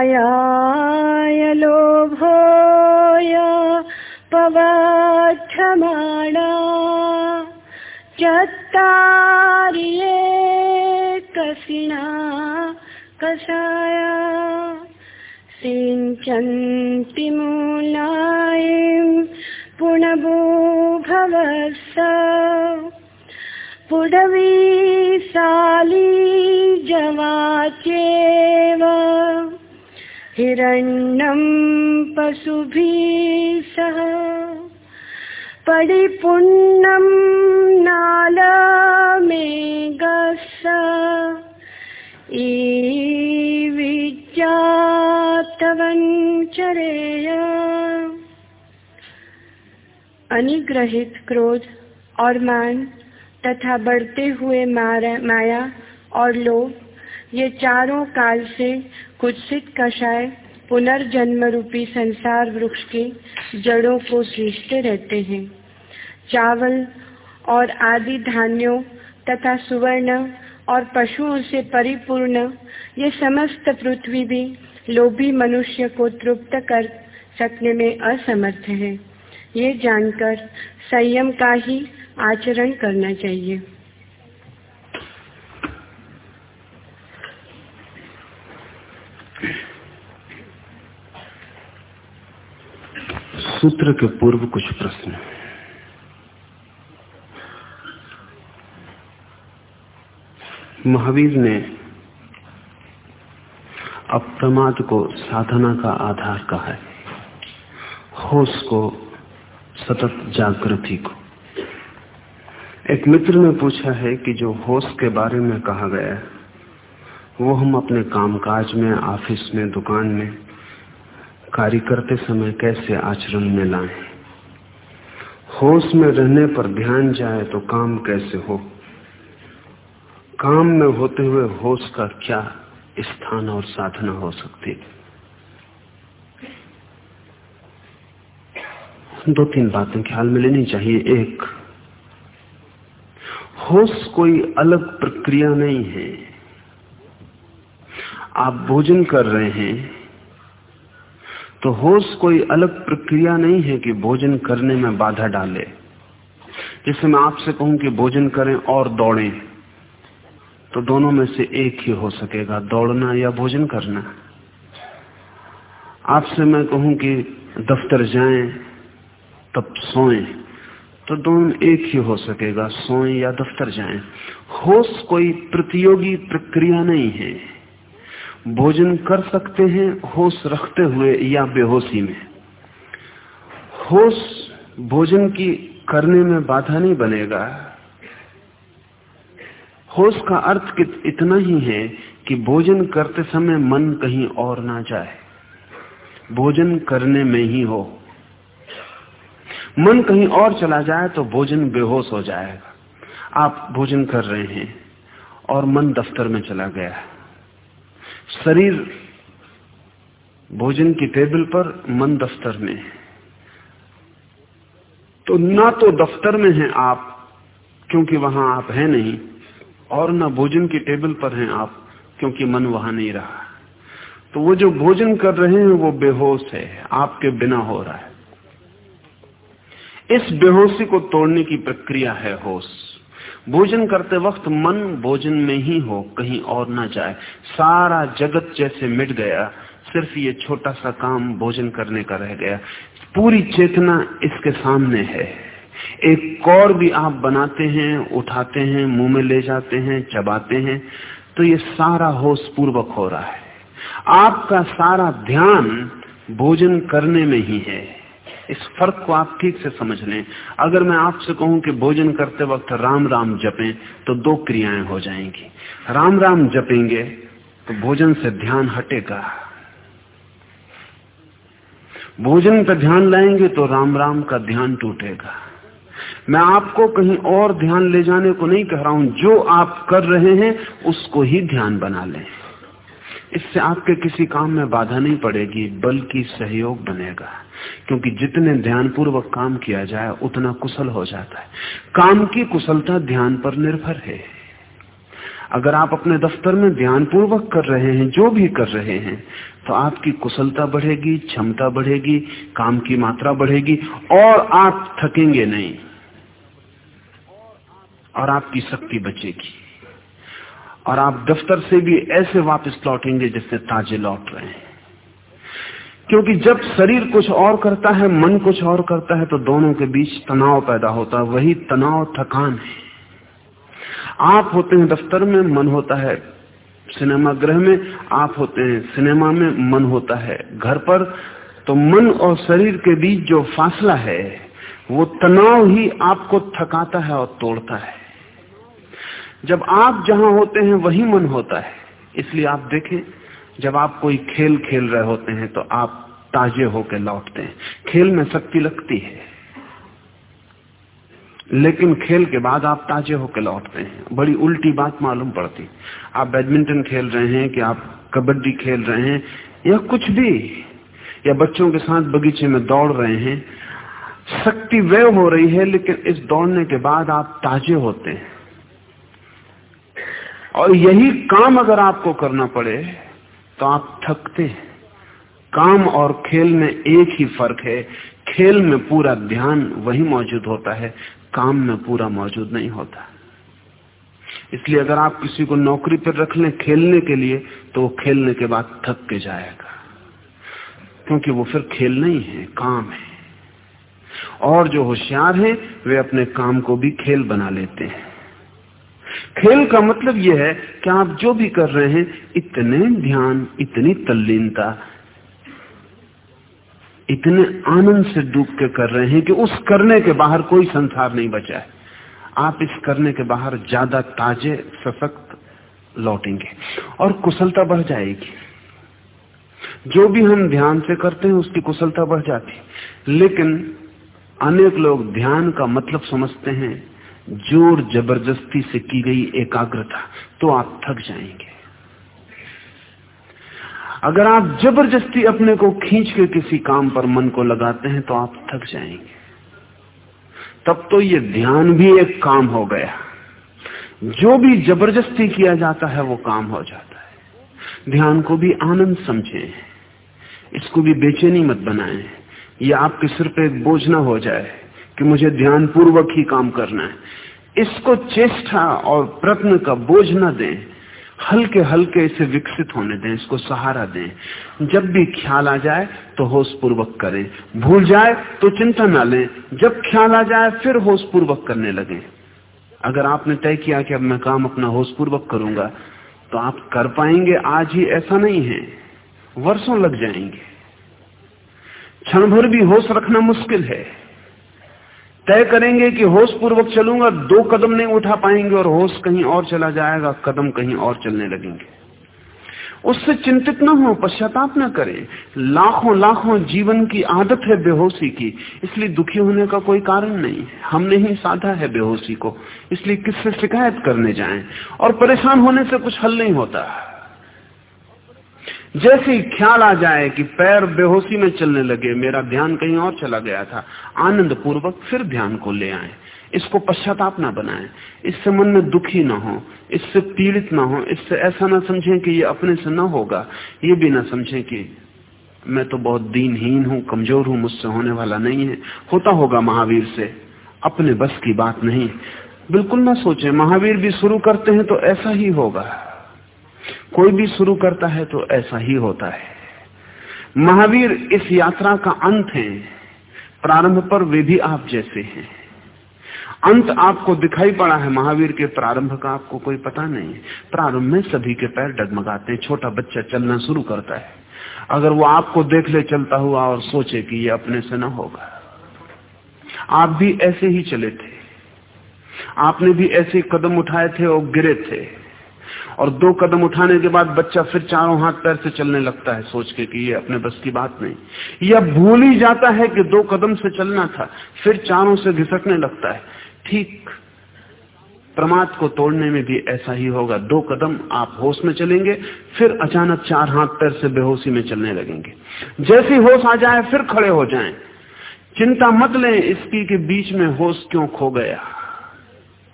मायाय लोभोय पवक्षमाणा चत्तारिये कसिना कषाया सिञ्चन्ति मूलायिं हिरण्यं पशुभिः सह पडिपुण्यं नालमेघस्य ईविज्ञातवञ्चरेय अनिग्रहित क्रोध और मान तथा बढ़ते हुए माया और लोभ, ये चारों काल से कुत्सित कषाय पुनर्जन्म रूपी संसार वृक्ष के जड़ों को सींचते रहते हैं। चावल और आदि धान्यों तथा सुवर्ण और पशुओं से परिपूर्ण ये समस्त पृथ्वी भी लोभी मनुष्य को तृप्त कर सकने में असमर्थ है। ये जानकर संयम का ही आचरण करना चाहिए। सूत्र के पूर्व कुछ प्रश्न। महावीर ने अप्रमाद को साधना का आधार कहा है। होश को, सतत जागृति को। एक मित्र ने पूछा है कि जो होश के बारे में कहा गया है, वो हम अपने कामकाज में, ऑफ़िस में, दुकान में कार्य करते समय कैसे आचरण में लाए? होश में रहने पर ध्यान जाए तो काम कैसे हो? काम में होते हुए होश का क्या स्थान और साधना हो सकती? है दो तीन बातें ख्याल में लेनी चाहिए। एक, होश कोई अलग प्रक्रिया नहीं है। आप भोजन कर रहे हैं तो होश कोई अलग प्रक्रिया नहीं है कि भोजन करने में बाधा डाले। जैसे मैं आपसे कहूँ कि भोजन करें और दौड़ें तो दोनों में से एक ही हो सकेगा, दौड़ना या भोजन करना। आपसे मैं कहूँ कि दफ्तर जाएँ, तब सोएँ तो दोनों एक ही हो सकेगा, सोएँ या दफ्तर जाएँ। होश कोई प्रतियोगी प्रक्रिया नहीं है। भोजन कर सकते हैं, होश रखते हुए या बेहोशी में। होश भोजन की करने में बाधा नहीं बनेगा। होश का अर्थ इतना ही है कि भोजन करते समय मन कहीं और ना जाए। भोजन करने में ही हो। मन कहीं और चला जाए तो भोजन बेहोश हो जाएगा। आप भोजन कर रहे हैं और मन दफ्तर में चला गया। शरीर भोजन की टेबल पर मन दफ्तर में तो ना तो दफ्तर में हैं आप, क्योंकि वहाँ आप हैं नहीं, और ना भोजन की टेबल पर हैं आप, क्योंकि मन वहाँ नहीं रहा। तो वो जो भोजन कर रहे हैं, वो बेहोश है, आपके बिना हो रहा है। इस बेहोशी को तोड़ने की प्रक्रिया है होश। भोजन करते वक्त मन भोजन में ही हो, कहीं और ना जाए। सारा जगत जैसे मिट गया, सिर्फ़ ये छोटा सा काम भोजन करने का रह गया। पूरी चेतना इसके सामने है। एक कौर भी आप बनाते हैं, उठाते हैं, मुँह में ले जाते हैं, चबाते हैं तो ये सारा होश पूर्वक हो रहा है। आपका सारा ध्यान भोजन करने में ही है। इस फ़र्क को आप ठीक से समझ लें। अगर मैं आपसे कहूँ कि भोजन करते वक्त राम राम जपें तो दो क्रियाएँ हो जाएँगी। राम राम जपेंगे तो भोजन से ध्यान हटेगा। भोजन पर ध्यान लाएँगे तो राम राम का ध्यान टूटेगा। मैं आपको कहीं और ध्यान ले जाने को नहीं कह रहा हूँ। जो आप कर रहे हैं, उसको ही ध्यान बना लें। इससे आपके किसी काम में बाधा नहीं पड़ेगी, बल्कि सहयोग बनेगा। क्योंकि जितने ध्यानपूर्वक काम किया जाए, उतना कुशल हो जाता है। काम की कुशलता ध्यान पर निर्भर है। अगर आप अपने दफ्तर में ध्यानपूर्वक कर रहे हैं, जो भी कर रहे हैं तो आपकी कुशलता बढ़ेगी, क्षमता बढ़ेगी, काम की मात्रा बढ़ेगी, और आप थकेंगे नहीं। और आपकी शक्ति बचेगी। और आप दफ्तर से भी ऐसे वापस लौटेंगे जैसे ताजे लौट रहे हैं। क्योंकि जब शरीर कुछ और करता है, मन कुछ और करता है तो दोनों के बीच तनाव पैदा होता है। वही तनाव, थकान है। आप होते हैं दफ्तर में, मन होता है सिनेमा गृह में। आप होते हैं सिनेमा में, मन होता है घर पर। तो मन और शरीर के बीच जो फासला है, वो तनाव ही आपको थकाता है और तोड़ता है। जब आप जहाँ होते हैं, वही मन होता है। इसलिए आप देखें जब आप कोई खेल खेल रहे होते हैं तो आप ताजे होकर लौटते हैं। खेल में शक्ति लगती है। लेकिन खेल के बाद आप ताजे होकर लौटते हैं। बड़ी उल्टी बात मालूम पड़ती। आप बैडमिंटन खेल रहे हैं कि आप कबड्डी खेल रहे हैं या कुछ भी, या बच्चों के साथ बगीचे में दौड़ रहे हैं। शक्ति व्यय हो रही है, लेकिन इस दौड़ने के बाद आप ताजे होते हैं। और यही काम अगर आपको करना पड़े तो आप थकते हैं। काम और खेल में एक ही फ़र्क है। खेल में पूरा ध्यान वही मौजूद होता है, काम में पूरा मौजूद नहीं होता। इसलिए अगर आप किसी को नौकरी पर रख लें खेलने के लिए तो वो खेलने के बाद थक के जाएगा। क्योंकि वो फिर खेल नहीं है, काम है। और जो होशियार हैं, वे अपने काम को भी खेल बना लेते हैं। खेल का मतलब यह है कि आप जो भी कर रहे हैं, इतने ध्यान, इतनी तल्लीनता, इतने आनंद से डूब के कर रहे हैं कि उस करने के बाहर कोई संसार नहीं बचा है। आप इस करने के बाहर ज़्यादा ताजे, सशक्त लौटेंगे और कुशलता बढ़ जाएगी। जो भी हम ध्यान से करते हैं, उसकी कुशलता बढ़ जाती लेकिन अनेक लोग ध्यान का मतलब समझते हैं ज़ोर ज़बरदस्ती से की गई एकाग्रता तो आप थक जाएँगे। अगर आप ज़बरदस्ती अपने को खींच के किसी काम पर मन को लगाते हैं तो आप थक जाएँगे। तब तो ये ध्यान भी एक काम हो गया। जो भी ज़बरदस्ती किया जाता है, वो काम हो जाता है। ध्यान को भी आनंद समझे। इसको भी बेचैनी मत बनाए। ये आपके सिर पे एक बोझ ना हो जाए कि मुझे ध्यान पूर्वक ही काम करना है। इसको चेष्टा और प्रत्न का बोझ न दें। हल्के हल्के इसे विकसित होने दें, इसको सहारा दें। जब भी ख्याल आ जाए तो होश पूर्वक करें। भूल जाए तो चिंता ना लें। जब ख्याल आ जाए फिर होश पूर्वक करने लगे। अगर आपने तय किया कि अब मैं काम अपना होश पूर्वक करूँगा तो आप कर पाएँगे। आज ही ऐसा नहीं है। वर्षों लग जाएँगे। क्षण भर भी होश रखना मुश्किल है। तय करेंगे कि होश पूर्वक चलूँगा, दो कदम नहीं उठा पाएँगे और होश कहीं और चला जाएगा, कदम कहीं और चलने लगेंगे। उससे चिंतित ना हो, पश्चाताप ना करें। लाखों लाखों जीवन की आदत है बेहोशी की, इसलिए दुखी होने का कोई कारण नहीं। हमने ही साधा है बेहोशी को, इसलिए किससे शिकायत करने जाएँ? और परेशान होने से कुछ हल नहीं होता। जैसे ही ख्याल आ जाए कि पैर बेहोशी में चलने लगे, मेरा ध्यान कहीं और चला गया था आनंद पूर्वक फिर ध्यान को ले आए। इसको पश्चाताप ना बनाए। इससे मन में दुखी ना हो, इससे पीड़ित ना हो, इससे ऐसा ना समझें कि ये अपने से ना होगा। ये भी ना समझें कि मैं तो बहुत दीनहीन हूँ, कमज़ोर हूँ, मुझसे होने वाला नहीं है। होता होगा महावीर से, अपने बस की बात नहीं। बिल्कुल ना सोचे, महावीर भी शुरू करते हैं तो ऐसा ही होगा। कोई भी शुरू करता है तो ऐसा ही होता है। महावीर इस यात्रा का अंत है। प्रारंभ पर वे भी आप जैसे हैं। अंत आपको दिखाई पड़ा है महावीर के प्रारंभ का, आपको कोई पता नहीं। प्रारंभ में सभी के पैर डगमगाते हैं, छोटा बच्चा चलना शुरू करता है। अगर वो आपको देख ले चलता हुआ और सोचे कि ये अपने से न होगा। आप भी ऐसे ही चले थे। आपने भी ऐसे कदम उठाए थे और गिरे थे। और दो कदम उठाने के बाद बच्चा फिर चारों हाथ पैर से चलने लगता है, सोच के कि ये अपने बस की बात नहीं। या भूल ही जाता है कि दो कदम से चलना था, फिर चारों से घिसकने लगता है। ठीक, प्रमाद को तोड़ने में भी ऐसा ही होगा। दो कदम आप होश में चलेंगे, फिर अचानक चार हाथ पैर से बेहोशी में चलने लगेंगे। जैसी होश आ जाए, फिर खड़े हो जाएँ। चिंता मत लें इसकी के बीच में होश क्यों खो गया।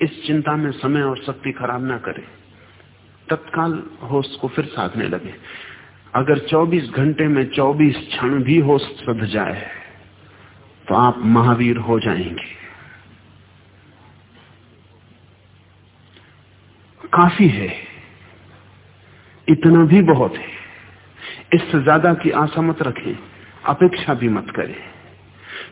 इस चिंता में समय और शक्ति खराब ना करें। तत्काल होश को फिर साधने लगे। अगर 24 घंटे में 24 क्षण भी होश सध जाए तो आप महावीर हो जाएँगे। काफ़ी है। इतना भी बहुत है। इससे ज़्यादा की आशा मत रखें, अपेक्षा भी मत करें।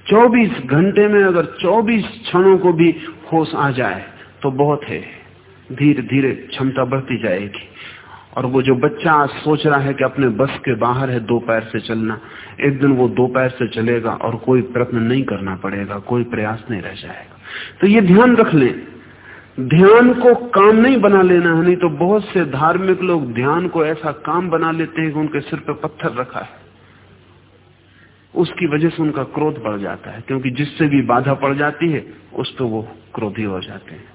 24 घंटे में अगर 24 क्षणों को भी होश आ जाए तो बहुत है। धीरे धीरे क्षमता बढ़ती जाएगी। और वो जो बच्चा आज सोच रहा है कि अपने बस के बाहर है, दो पैर से चलना, एक दिन वो दो पैर से चलेगा और कोई प्रयत्न नहीं करना पड़ेगा, कोई प्रयास नहीं रह जाएगा। तो ये ध्यान रख लें। ध्यान को काम नहीं बना लेना है, नहीं तो बहुत से धार्मिक लोग ध्यान को ऐसा काम बना लेते हैं कि उनके सिर पर पत्थर रखा है। उसकी वजह से उनका क्रोध बढ़ जाता है, क्योंकि जिससे भी बाधा पड़ जाती है, उस पर वो क्रोधी हो जाते हैं।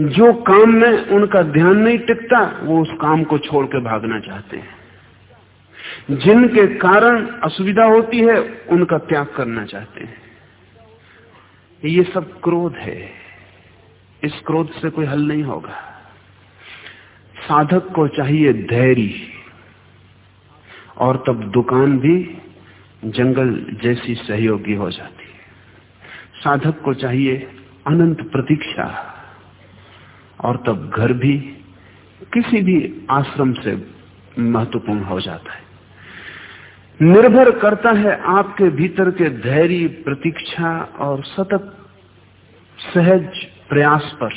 जो काम में उनका ध्यान नहीं टिकता, वो उस काम को छोड़ के भागना चाहते हैं। जिनके कारण असुविधा होती है, उनका त्याग करना चाहते हैं। ये सब क्रोध है। इस क्रोध से कोई हल नहीं होगा। साधक को चाहिए धैर्य, और तब दुकान भी जंगल जैसी सहयोगी हो जाती है। साधक को चाहिए अनंत प्रतीक्षा। और तब घर भी किसी भी आश्रम से महत्वपूर्ण हो जाता है। निर्भर करता है आपके भीतर के धैर्य, प्रतीक्षा और सतत सहज प्रयास पर।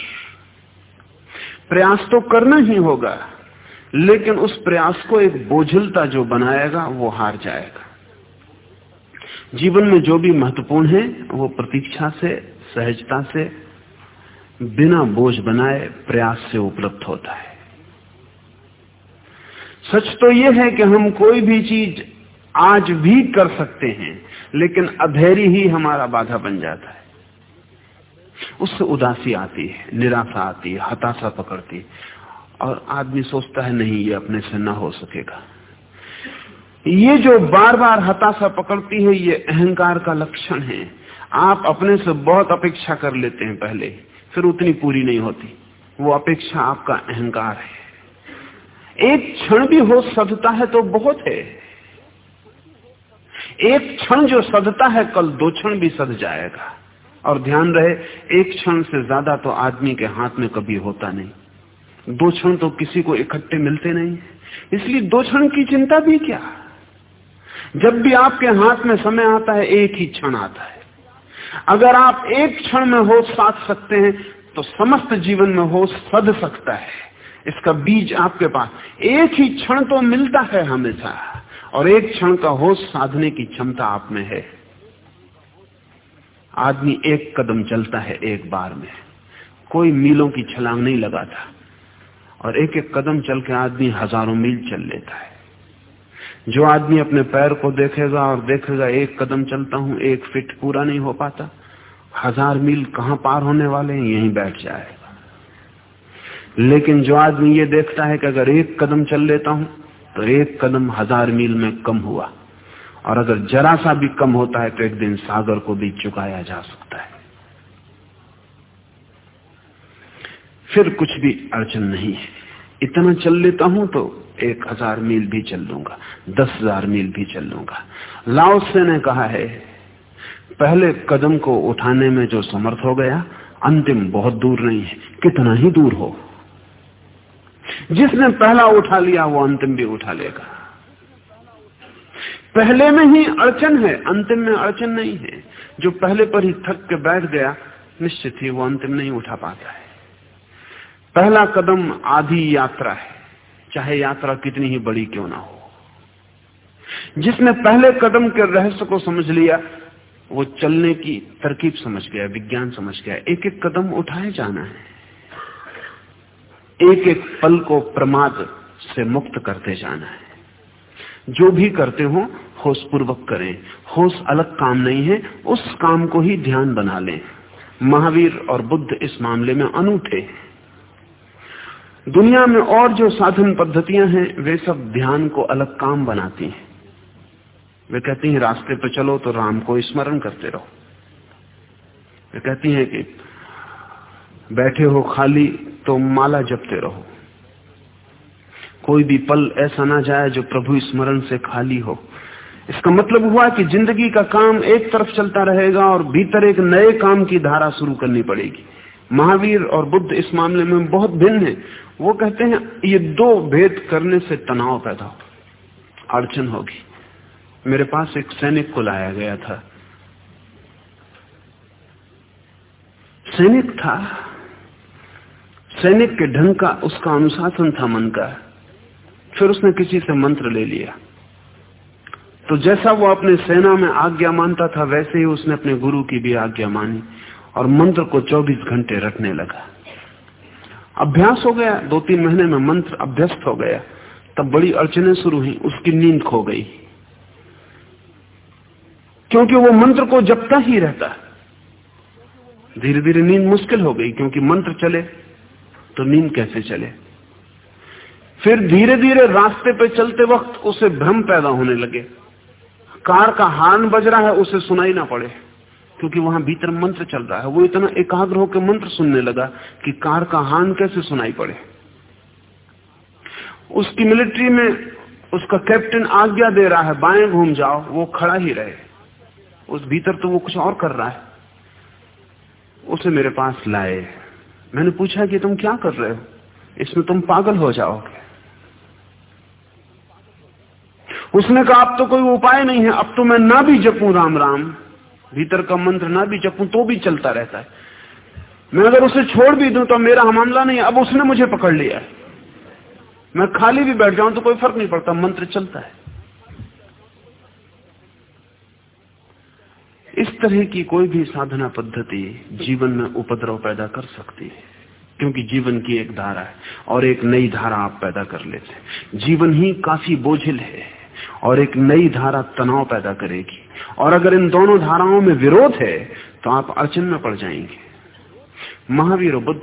प्रयास तो करना ही होगा, लेकिन उस प्रयास को एक बोझलता जो बनाएगा, वो हार जाएगा। जीवन में जो भी महत्वपूर्ण है, वो प्रतीक्षा से, सहजता से बिना बोझ बनाए प्रयास से उपलब्ध होता है। सच तो यह है कि हम कोई भी चीज़ आज भी कर सकते हैं, लेकिन अधैर्य ही हमारा बाधा बन जाता है। उससे उदासी आती है, निराशा आती है, हताशा पकड़ती और आदमी सोचता है, नहीं, ये अपने से ना हो सकेगा। ये जो बार बार हताशा पकड़ती है, ये अहंकार का लक्षण है। आप अपने से बहुत अपेक्षा कर लेते हैं पहले। फिर उतनी पूरी नहीं होती। वो अपेक्षा आपका अहंकार है। एक क्षण भी हो सदता है तो बहुत है। एक क्षण जो सदता है, कल दो क्षण भी सद जाएगा। और ध्यान रहे, एक क्षण से ज़्यादा तो आदमी के हाथ में कभी होता नहीं। दो क्षण तो किसी को इकट्ठे मिलते नहीं। इसलिए दो क्षण की चिंता भी क्या? जब भी आपके हाथ में समय आता है, एक ही क्षण आता है। अगर आप एक क्षण में होश साध सकते हैं तो समस्त जीवन में होश सद सकता है। इसका बीज आपके पास। एक ही क्षण तो मिलता है हमेशा, और एक क्षण का होश साधने की क्षमता आप में है। आदमी एक कदम चलता है एक बार में। कोई मीलों की छलांग नहीं लगाता, और एक एक कदम चल के आदमी हज़ारों मील चल लेता है। जो आदमी अपने पैर को देखेगा और देखेगा, एक कदम चलता हूँ, एक फिट पूरा नहीं हो पाता। हज़ार मील कहाँ पार होने वाले हैं, यहीं बैठ जाएगा लेकिन जो आदमी ये देखता है कि अगर एक कदम चल लेता हूँ तो एक कदम हज़ार मील में कम हुआ। और अगर जरा सा भी कम होता है तो एक दिन सागर को भी चुकाया जा सकता है। फिर कुछ भी अड़चन नहीं है। इतना चल लेता हूँ तो एक हज़ार मील भी चल लूँगा दस हज़ार मील भी चल लूँगा लाओसे ने कहा है, पहले कदम को उठाने में जो समर्थ हो गया, अंतिम बहुत दूर नहीं है, कितना ही दूर हो। जिसने पहला उठा लिया, वो अंतिम भी उठा लेगा। पहले में ही अड़चन है, अंतिम में अड़चन नहीं है। जो पहले पर ही थक के बैठ गया, निश्चित ही वो अंतिम नहीं उठा पाता है। पहला कदम आधी यात्रा है। चाहे यात्रा कितनी ही बड़ी क्यों ना हो। जिसने पहले कदम के रहस्य को समझ लिया, वो चलने की तरकीब समझ गया, विज्ञान समझ गया। एक एक कदम उठाए जाना है। एक एक पल को प्रमाद से मुक्त करते जाना है। जो भी करते हो होश पूर्वक करें। होश अलग काम नहीं है, उस काम को ही ध्यान बना लें। महावीर और बुद्ध इस मामले में अनूठे दुनिया में और जो साधन पद्धतियाँ हैं, वे सब ध्यान को अलग काम बनाती हैं। वे कहती हैं, रास्ते पर चलो तो राम को स्मरण करते रहो। वे कहती हैं कि बैठे हो खाली तो माला जपते रहो। कोई भी पल ऐसा ना जाए जो प्रभु स्मरण से खाली हो। इसका मतलब हुआ कि ज़िंदगी का काम एक तरफ़ चलता रहेगा और भीतर एक नए काम की धारा शुरू करनी पड़ेगी। महावीर और बुद्ध इस मामले में बहुत भिन्न है। वो कहते हैं, ये दो भेद करने से तनाव पैदा हो अड़चन होगी। मेरे पास एक सैनिक को लाया गया था। सैनिक था। सैनिक के ढंग का उसका अनुशासन था, मन का। फिर उसने किसी से मंत्र ले लिया। तो जैसा वो अपने सेना में आज्ञा मानता था, वैसे ही उसने अपने गुरु की भी आज्ञा मानी। और मंत्र को 24 घंटे रटने लगा। अभ्यास हो गया दो तीन महीने में मंत्र अभ्यस्त हो गया। तब बड़ी अड़चने शुरू हुई, उसकी नींद खो गई। क्योंकि वो मंत्र को जपता ही रहता। धीरे धीरे नींद मुश्किल हो गई, क्योंकि मंत्र चले तो नींद कैसे चले? फिर धीरे धीरे रास्ते पे चलते वक्त उसे भ्रम पैदा होने लगे। कार का हार्न बज रहा है, उसे सुनाई ना पड़े। क्योंकि वहाँ भीतर मंत्र चल रहा है। वो इतना एकाग्र होकर मंत्र सुनने लगा कि कार का हान कैसे सुनाई पड़े। उसकी मिलिट्री में उसका कैप्टन आज्ञा दे रहा है, बाएँ घूम जाओ, वो खड़ा ही रहे। उस भीतर तो वो कुछ और कर रहा है। उसे मेरे पास लाए। मैंने पूछा कि तुम क्या कर रहे हो? इसमें तुम पागल हो जाओगे। उसने कहा, अब तो कोई उपाय नहीं है, अब तो मैं ना भी जपू राम राम। भीतर का मंत्र ना भी जपूं तो भी चलता रहता है। मैं अगर उसे छोड़ भी दूँ तो मेरा मामला नहीं अब उसने मुझे पकड़ लिया है। मैं खाली भी बैठ जाऊँ तो कोई फ़र्क नहीं पड़ता, मंत्र चलता है। इस तरह की कोई भी साधना पद्धति जीवन में उपद्रव पैदा कर सकती है, क्योंकि जीवन की एक धारा है और एक नई धारा आप पैदा कर लेते हैं। जीवन ही काफ़ी बोझिल है और एक नई धारा तनाव पैदा करेगी। और अगर इन दोनों धाराओं में विरोध है तो आप अड़चन में पड़ जाएँगे। महावीर बुद्ध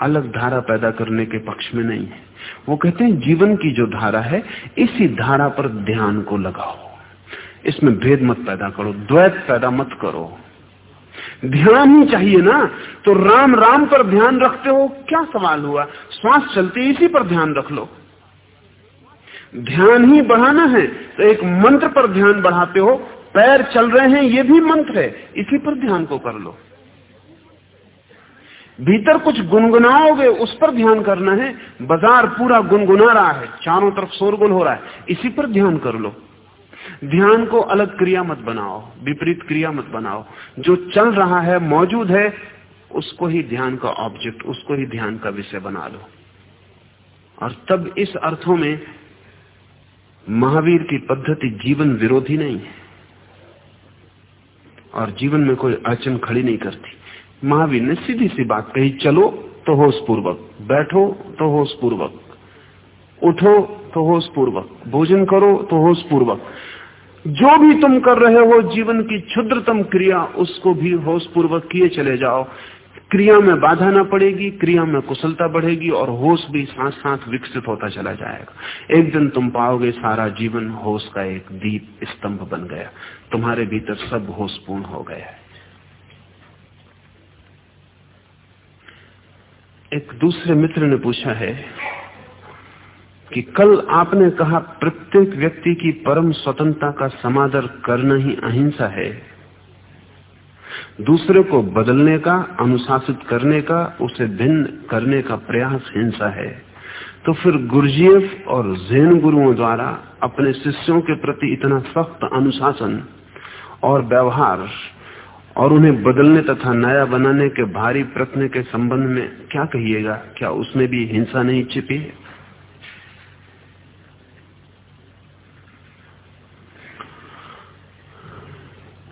अलग धारा पैदा करने के पक्ष में नहीं है। वो कहते हैं, जीवन की जो धारा है, इसी धारा पर ध्यान को लगाओ। इसमें भेद मत पैदा करो, द्वैत पैदा मत करो। ध्यान ही चाहिए ना तो राम राम पर ध्यान रखते हो, क्या सवाल हुआ? श्वास चलती इसी पर ध्यान रख लो। ध्यान ही बढ़ाना है। तो एक मंत्र पर ध्यान बढ़ाते हो, पैर चल रहे हैं, ये भी मंत्र है, इसी पर ध्यान को कर लो। भीतर कुछ गुनगुनाओगे, उस पर ध्यान करना है। बाज़ार पूरा गुनगुना रहा है, चारों तरफ़ शोरगुल हो रहा है, इसी पर ध्यान कर लो। ध्यान को अलग क्रिया मत बनाओ, विपरीत क्रिया मत बनाओ। जो चल रहा है, मौजूद है, उसको ही ध्यान का ऑब्जेक्ट उसको ही ध्यान का विषय बना लो। और तब इस अर्थों में महावीर की पद्धति जीवन विरोधी नहीं है। और जीवन में कोई अड़चन खड़ी नहीं करती। महावीर ने सीधी सी बात कही, चलो तो होश पूर्वक बैठो तो होश पूर्वक उठो तो होश पूर्वक भोजन करो तो होश पूर्वक जो भी तुम कर रहे हो, जीवन की क्षुद्रतम क्रिया, उसको भी होश पूर्वक किए चले जाओ। क्रिया में बाधा ना पड़ेगी, क्रिया में कुशलता बढ़ेगी और होश भी साथ साथ विकसित होता चला जाएगा। एक दिन तुम पाओगे सारा जीवन होश का एक दीप स्तंभ बन गया। तुम्हारे भीतर सब होशपूर्ण हो गया है। एक दूसरे मित्र ने पूछा है कि कल आपने कहा प्रत्येक व्यक्ति की परम स्वतंत्रता का समादर करना ही अहिंसा है। दूसरे को बदलने का, अनुशासित करने का, उसे भिन्न करने का प्रयास हिंसा है। तो फिर गुरुजीएफ और जैन गुरुओं द्वारा अपने शिष्यों के प्रति इतना सख्त अनुशासन और व्यवहार और उन्हें बदलने तथा नया बनाने के भारी प्रश्न के संबंध में क्या कहिएगा? क्या उसमें भी हिंसा नहीं छिपी? है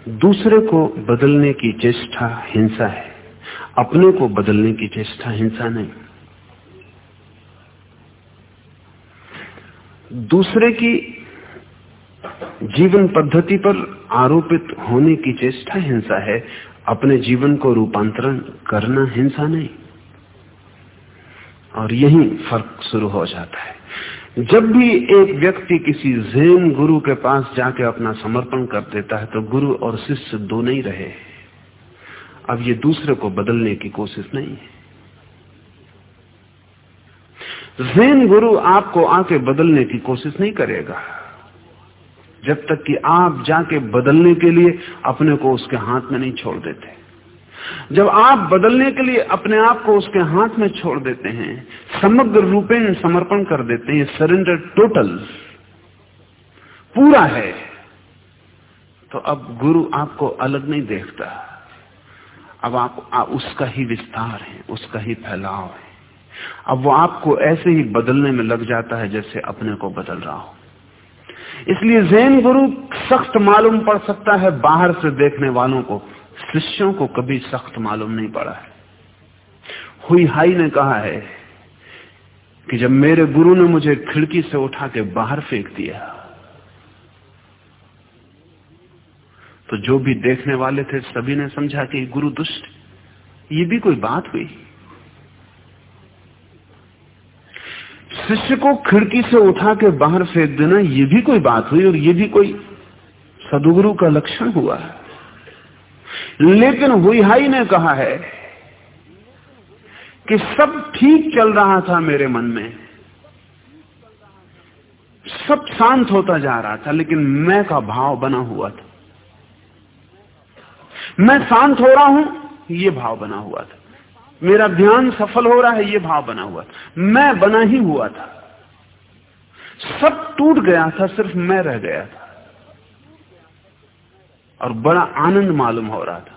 दूसरे को बदलने की चेष्टा हिंसा है। अपने को बदलने की चेष्टा हिंसा नहीं। दूसरे की जीवन पद्धति पर आरोपित होने की चेष्टा हिंसा है। अपने जीवन को रूपांतरण करना हिंसा नहीं। और यही फ़र्क शुरू हो जाता है। जब भी एक व्यक्ति किसी जैन गुरु के पास जाके अपना समर्पण कर देता है तो गुरु और शिष्य दो नहीं रहे अब ये दूसरे को बदलने की कोशिश नहीं है। जैन गुरु आपको आके बदलने की कोशिश नहीं करेगा। जब तक कि आप जाके बदलने के लिए अपने को उसके हाथ में नहीं छोड़ देते। जब आप बदलने के लिए अपने आप को उसके हाथ में छोड़ देते हैं समग्र रूपेण समर्पण कर देते हैं सरेंडर टोटल पूरा है तो अब गुरु आपको अलग नहीं देखता। अब आप, आप उसका ही विस्तार है उसका ही फैलाव है। अब वो आपको ऐसे ही बदलने में लग जाता है जैसे अपने को बदल रहा हो। इसलिए जैन गुरु सख्त मालूम पड़ सकता है बाहर से देखने वालों को। शिष्यों को कभी सख्त मालूम नहीं पड़ा है। हुई हाई ने कहा है कि जब मेरे गुरु ने मुझे खिड़की से उठा के बाहर फेंक दिया तो जो भी देखने वाले थे सभी ने समझा कि गुरु दुष्ट, ये भी कोई बात हुई। शिष्य को खिड़की से उठा के बाहर फेंक देना यह भी कोई बात हुई और यह भी कोई सदगुरु का लक्षण हुआ है। लेकिन हुई ने कहा है कि सब ठीक चल रहा था मेरे मन में। सब शांत होता जा रहा था, लेकिन मैं का भाव बना हुआ था। मैं शांत हो रहा हूँ, ये भाव बना हुआ था। मेरा ध्यान सफल हो रहा है, ये भाव बना हुआ था। मैं बना ही हुआ था। सब टूट गया था, सिर्फ़ मैं रह गया था। और बड़ा आनंद मालूम हो रहा था।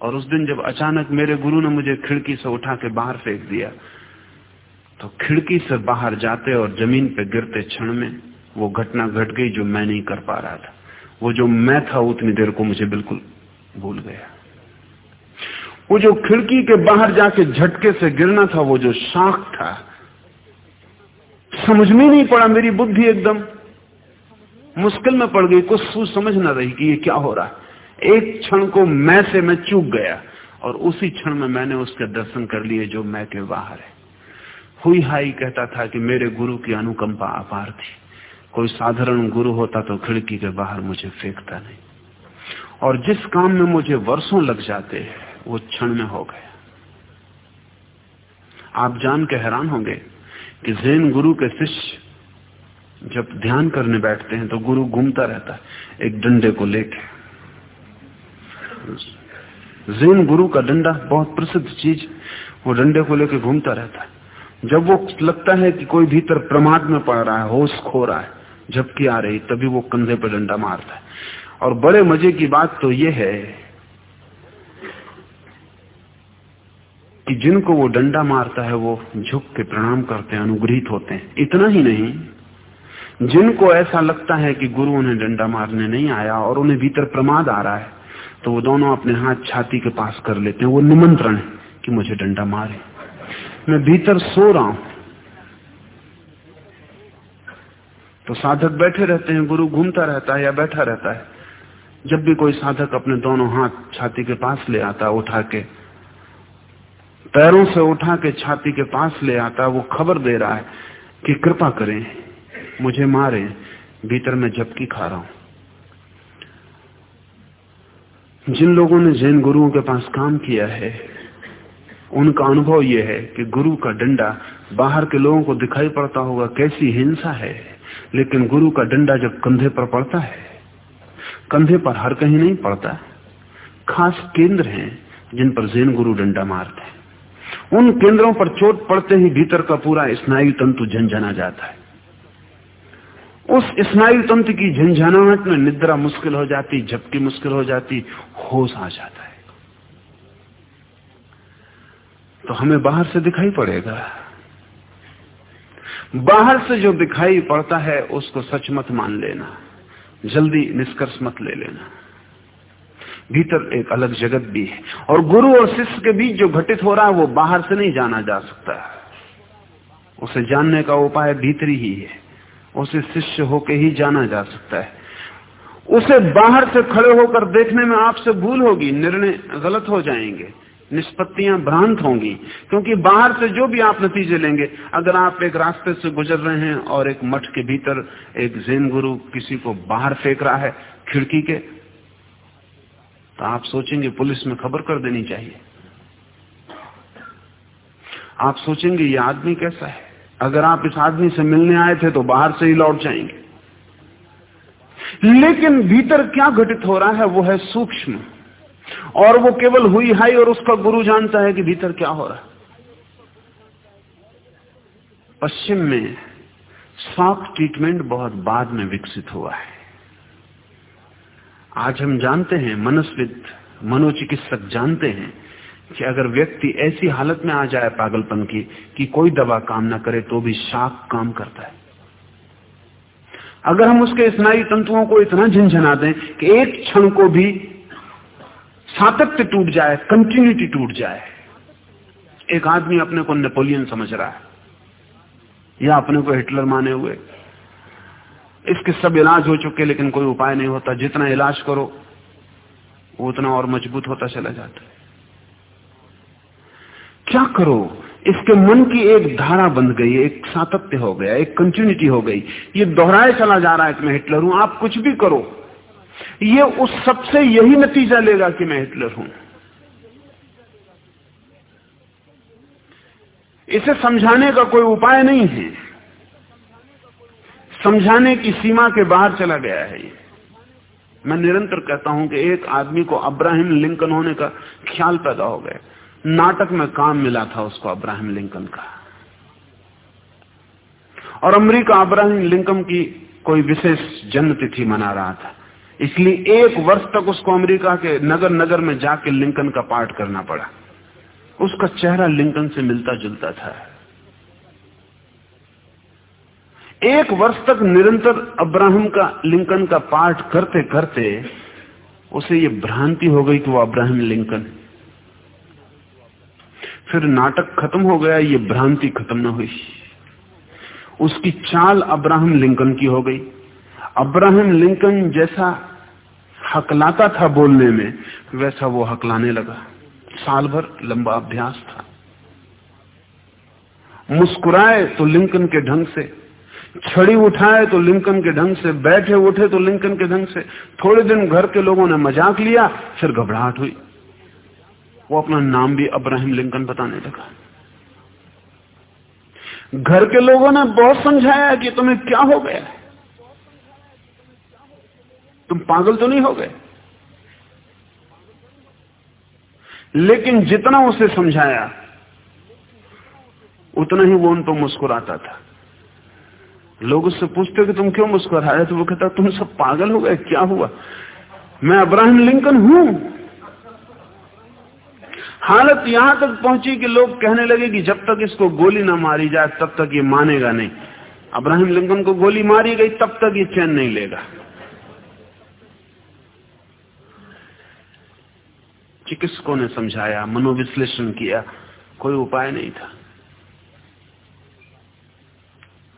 और उस दिन जब अचानक मेरे गुरु ने मुझे खिड़की से उठा के बाहर फेंक दिया तो खिड़की से बाहर जाते और ज़मीन पे गिरते क्षण में वो घटना घट गई जो मैं नहीं कर पा रहा था। वो जो मैं था उतनी देर को मुझे बिल्कुल भूल गया। वो जो खिड़की के बाहर जाके झटके से गिरना था, वो जो शाख था, समझ में नहीं पड़ा मेरी बुद्धि एकदम। मुश्किल में पड़ गई, कुछ सूझ समझ ना रही कि ये क्या हो रहा है। एक क्षण को मैं से मैं चूक गया और उसी क्षण में मैंने उसके दर्शन कर लिए जो मैं के बाहर है। हुई हाई कहता था कि मेरे गुरु की अनुकंपा अपार थी। कोई साधारण गुरु होता तो खिड़की के बाहर मुझे फेंकता नहीं। और जिस काम में मुझे वर्षों लग जाते हैं, वो क्षण में हो गया। आप जान के हैरान होंगे कि जैन गुरु के शिष्य जब ध्यान करने बैठते हैं तो गुरु घूमता रहता है, एक डंडे को लेके। जैन गुरु का डंडा बहुत प्रसिद्ध चीज़ वो डंडे को लेके घूमता रहता है। जब वो लगता है कि कोई भीतर प्रमाद में पड़ रहा है, होश खो रहा है, झपकी आ रही, तभी वो कंधे पर डंडा मारता है। और बड़े मज़े की बात तो ये है कि जिनको वो डंडा मारता है, वो झुक के प्रणाम करते हैं, अनुग्रहित होते हैं। इतना ही नहीं जिनको ऐसा लगता है कि गुरु उन्हें डंडा मारने नहीं आया और उन्हें भीतर प्रमाद आ रहा है तो वो दोनों अपने हाथ छाती के पास कर लेते हैं। वो निमंत्रण है कि मुझे डंडा मारे। मैं भीतर सो रहा हूँ। तो साधक बैठे रहते हैं, गुरु घूमता रहता है या बैठा रहता है। जब भी कोई साधक अपने दोनों हाथ छाती के पास ले आता, उठा के, पैरों से उठा के छाती के पास ले आता, वो खबर दे रहा है कि कृपा करें। मुझे मारे, भीतर में झपकी खा रहा हूँ। जिन लोगों ने जैन गुरुओं के पास काम किया है, उनका अनुभव यह है कि गुरु का डंडा बाहर के लोगों को दिखाई पड़ता होगा कैसी हिंसा है, लेकिन गुरु का डंडा जब कंधे पर पड़ता है, कंधे पर हर कहीं नहीं पड़ता। खास केंद्र हैं जिन पर जैन गुरु डंडा मारते हैं। उन केंद्रों पर चोट पड़ते ही भीतर का पूरा स्नायु तंतु झंझना जाता है। उस स्नायु तंत्र की झंझनाहट में निद्रा मुश्किल हो जाती, झपकी मुश्किल हो जाती, होश आ जाता है। तो हमें बाहर से दिखाई पड़ेगा। बाहर से जो दिखाई पड़ता है, उसको सच मत मान लेना। जल्दी निष्कर्ष मत ले लेना। भीतर एक अलग जगत भी है। और गुरु और शिष्य के बीच जो घटित हो रहा है, वो बाहर से नहीं जाना जा सकता। उसे जानने का उपाय भीतरी ही है। उसे शिष्य होके ही जाना जा सकता है। उसे बाहर से खड़े होकर देखने में आपसे भूल होगी, निर्णय गलत हो जाएँगे, निष्पत्तियाँ भ्रांत होंगी, क्योंकि बाहर से जो भी आप नतीजे लेंगे, अगर आप एक रास्ते से गुजर रहे हैं और एक मठ के भीतर एक जैन गुरु किसी को बाहर फेंक रहा है खिड़की के तो आप सोचेंगे पुलिस में खबर कर देनी चाहिए। आप सोचेंगे ये आदमी कैसा है? अगर आप इस आदमी से मिलने आए थे तो बाहर से ही लौट जाएँगे। लेकिन भीतर क्या घटित हो रहा है वो है सूक्ष्म। और वो केवल हुई हाई और उसका गुरु जानता है कि भीतर क्या हो रहा है। पश्चिम में शॉक ट्रीटमेंट बहुत बाद में विकसित हुआ है। आज हम जानते हैं मनस्विद मनोचिकित्सक जानते हैं कि अगर व्यक्ति ऐसी हालत में आ जाए पागलपन की, कि कोई दवा काम ना करे तो भी शाक काम करता है। अगर हम उसके स्नायु तंतुओं को इतना झंझना दें कि एक क्षण को भी सातत्य टूट जाए कंटिन्यूटी टूट जाए, एक आदमी अपने को नेपोलियन समझ रहा है, या अपने को हिटलर माने हुए, इसके सब इलाज हो चुके, लेकिन कोई उपाय नहीं होता। जितना इलाज करो उतना और मज़बूत होता चला जाता है। क्या करो? इसके मन की एक धारा बन गई, एक सातत्य हो गया, एक कंटिन्यूटी हो गई। ये दोहराए चला जा रहा है कि मैं हिटलर हूँ, आप कुछ भी करो। ये उस सबसे यही नतीजा लेगा कि मैं हिटलर हूँ। इसे समझाने का कोई उपाय नहीं है। समझाने की सीमा के बाहर चला गया है ये। मैं निरंतर कहता हूँ कि एक आदमी को अब्राहिम लिंकन होने का ख्याल पैदा हो गया। नाटक में काम मिला था उसको अब्राहिम लिंकन का। और अमेरिका अब्राहिम लिंकन की कोई विशेष जन्म तिथि मना रहा था। इसलिए एक वर्ष तक उसको अमेरिका के नगर नगर में जाके लिंकन का पाठ करना पड़ा। उसका चेहरा लिंकन से मिलता जुलता था। एक वर्ष तक निरंतर अब्राहम का लिंकन का पाठ करते करते उसे ये भ्रांति हो गई कि वो अब्राहम लिंकन फिर नाटक खत्म हो गया, ये भ्रांति खत्म ना हुई। उसकी चाल अब्राहम लिंकन की हो गई। अब्राहम लिंकन जैसा हकलाता था बोलने में, वैसा वो हकलाने लगा। साल भर लंबा अभ्यास था। मुस्कुराए तो लिंकन के ढंग से, छड़ी उठाए तो लिंकन के ढंग से, बैठे उठे तो लिंकन के ढंग से, थोड़े दिन घर के लोगों ने मज़ाक लिया, फिर घबराहट हुई। वो अपना नाम भी अब्राहिम लिंकन बताने लगा। घर के लोगों ने बहुत समझाया कि तुम्हें क्या हो गया? तुम पागल तो नहीं हो गए? लेकिन जितना उसे समझाया, उतना ही वो उन पर मुस्कुराता था। लोग उससे पूछते कि तुम क्यों मुस्कुराए? तो वो कहता, तुम सब पागल हो गए? क्या हुआ? मैं अब्राहिम लिंकन हूँ। हालत यहाँ तक पहुँची कि लोग कहने लगे कि जब तक इसको गोली ना मारी जाए, तब तक ये मानेगा नहीं। अब्राहिम लिंकन को गोली मारी गई, तब तक ये चैन नहीं लेगा। चिकित्सकों ने समझाया, मनोविश्लेषण किया, कोई उपाय नहीं था।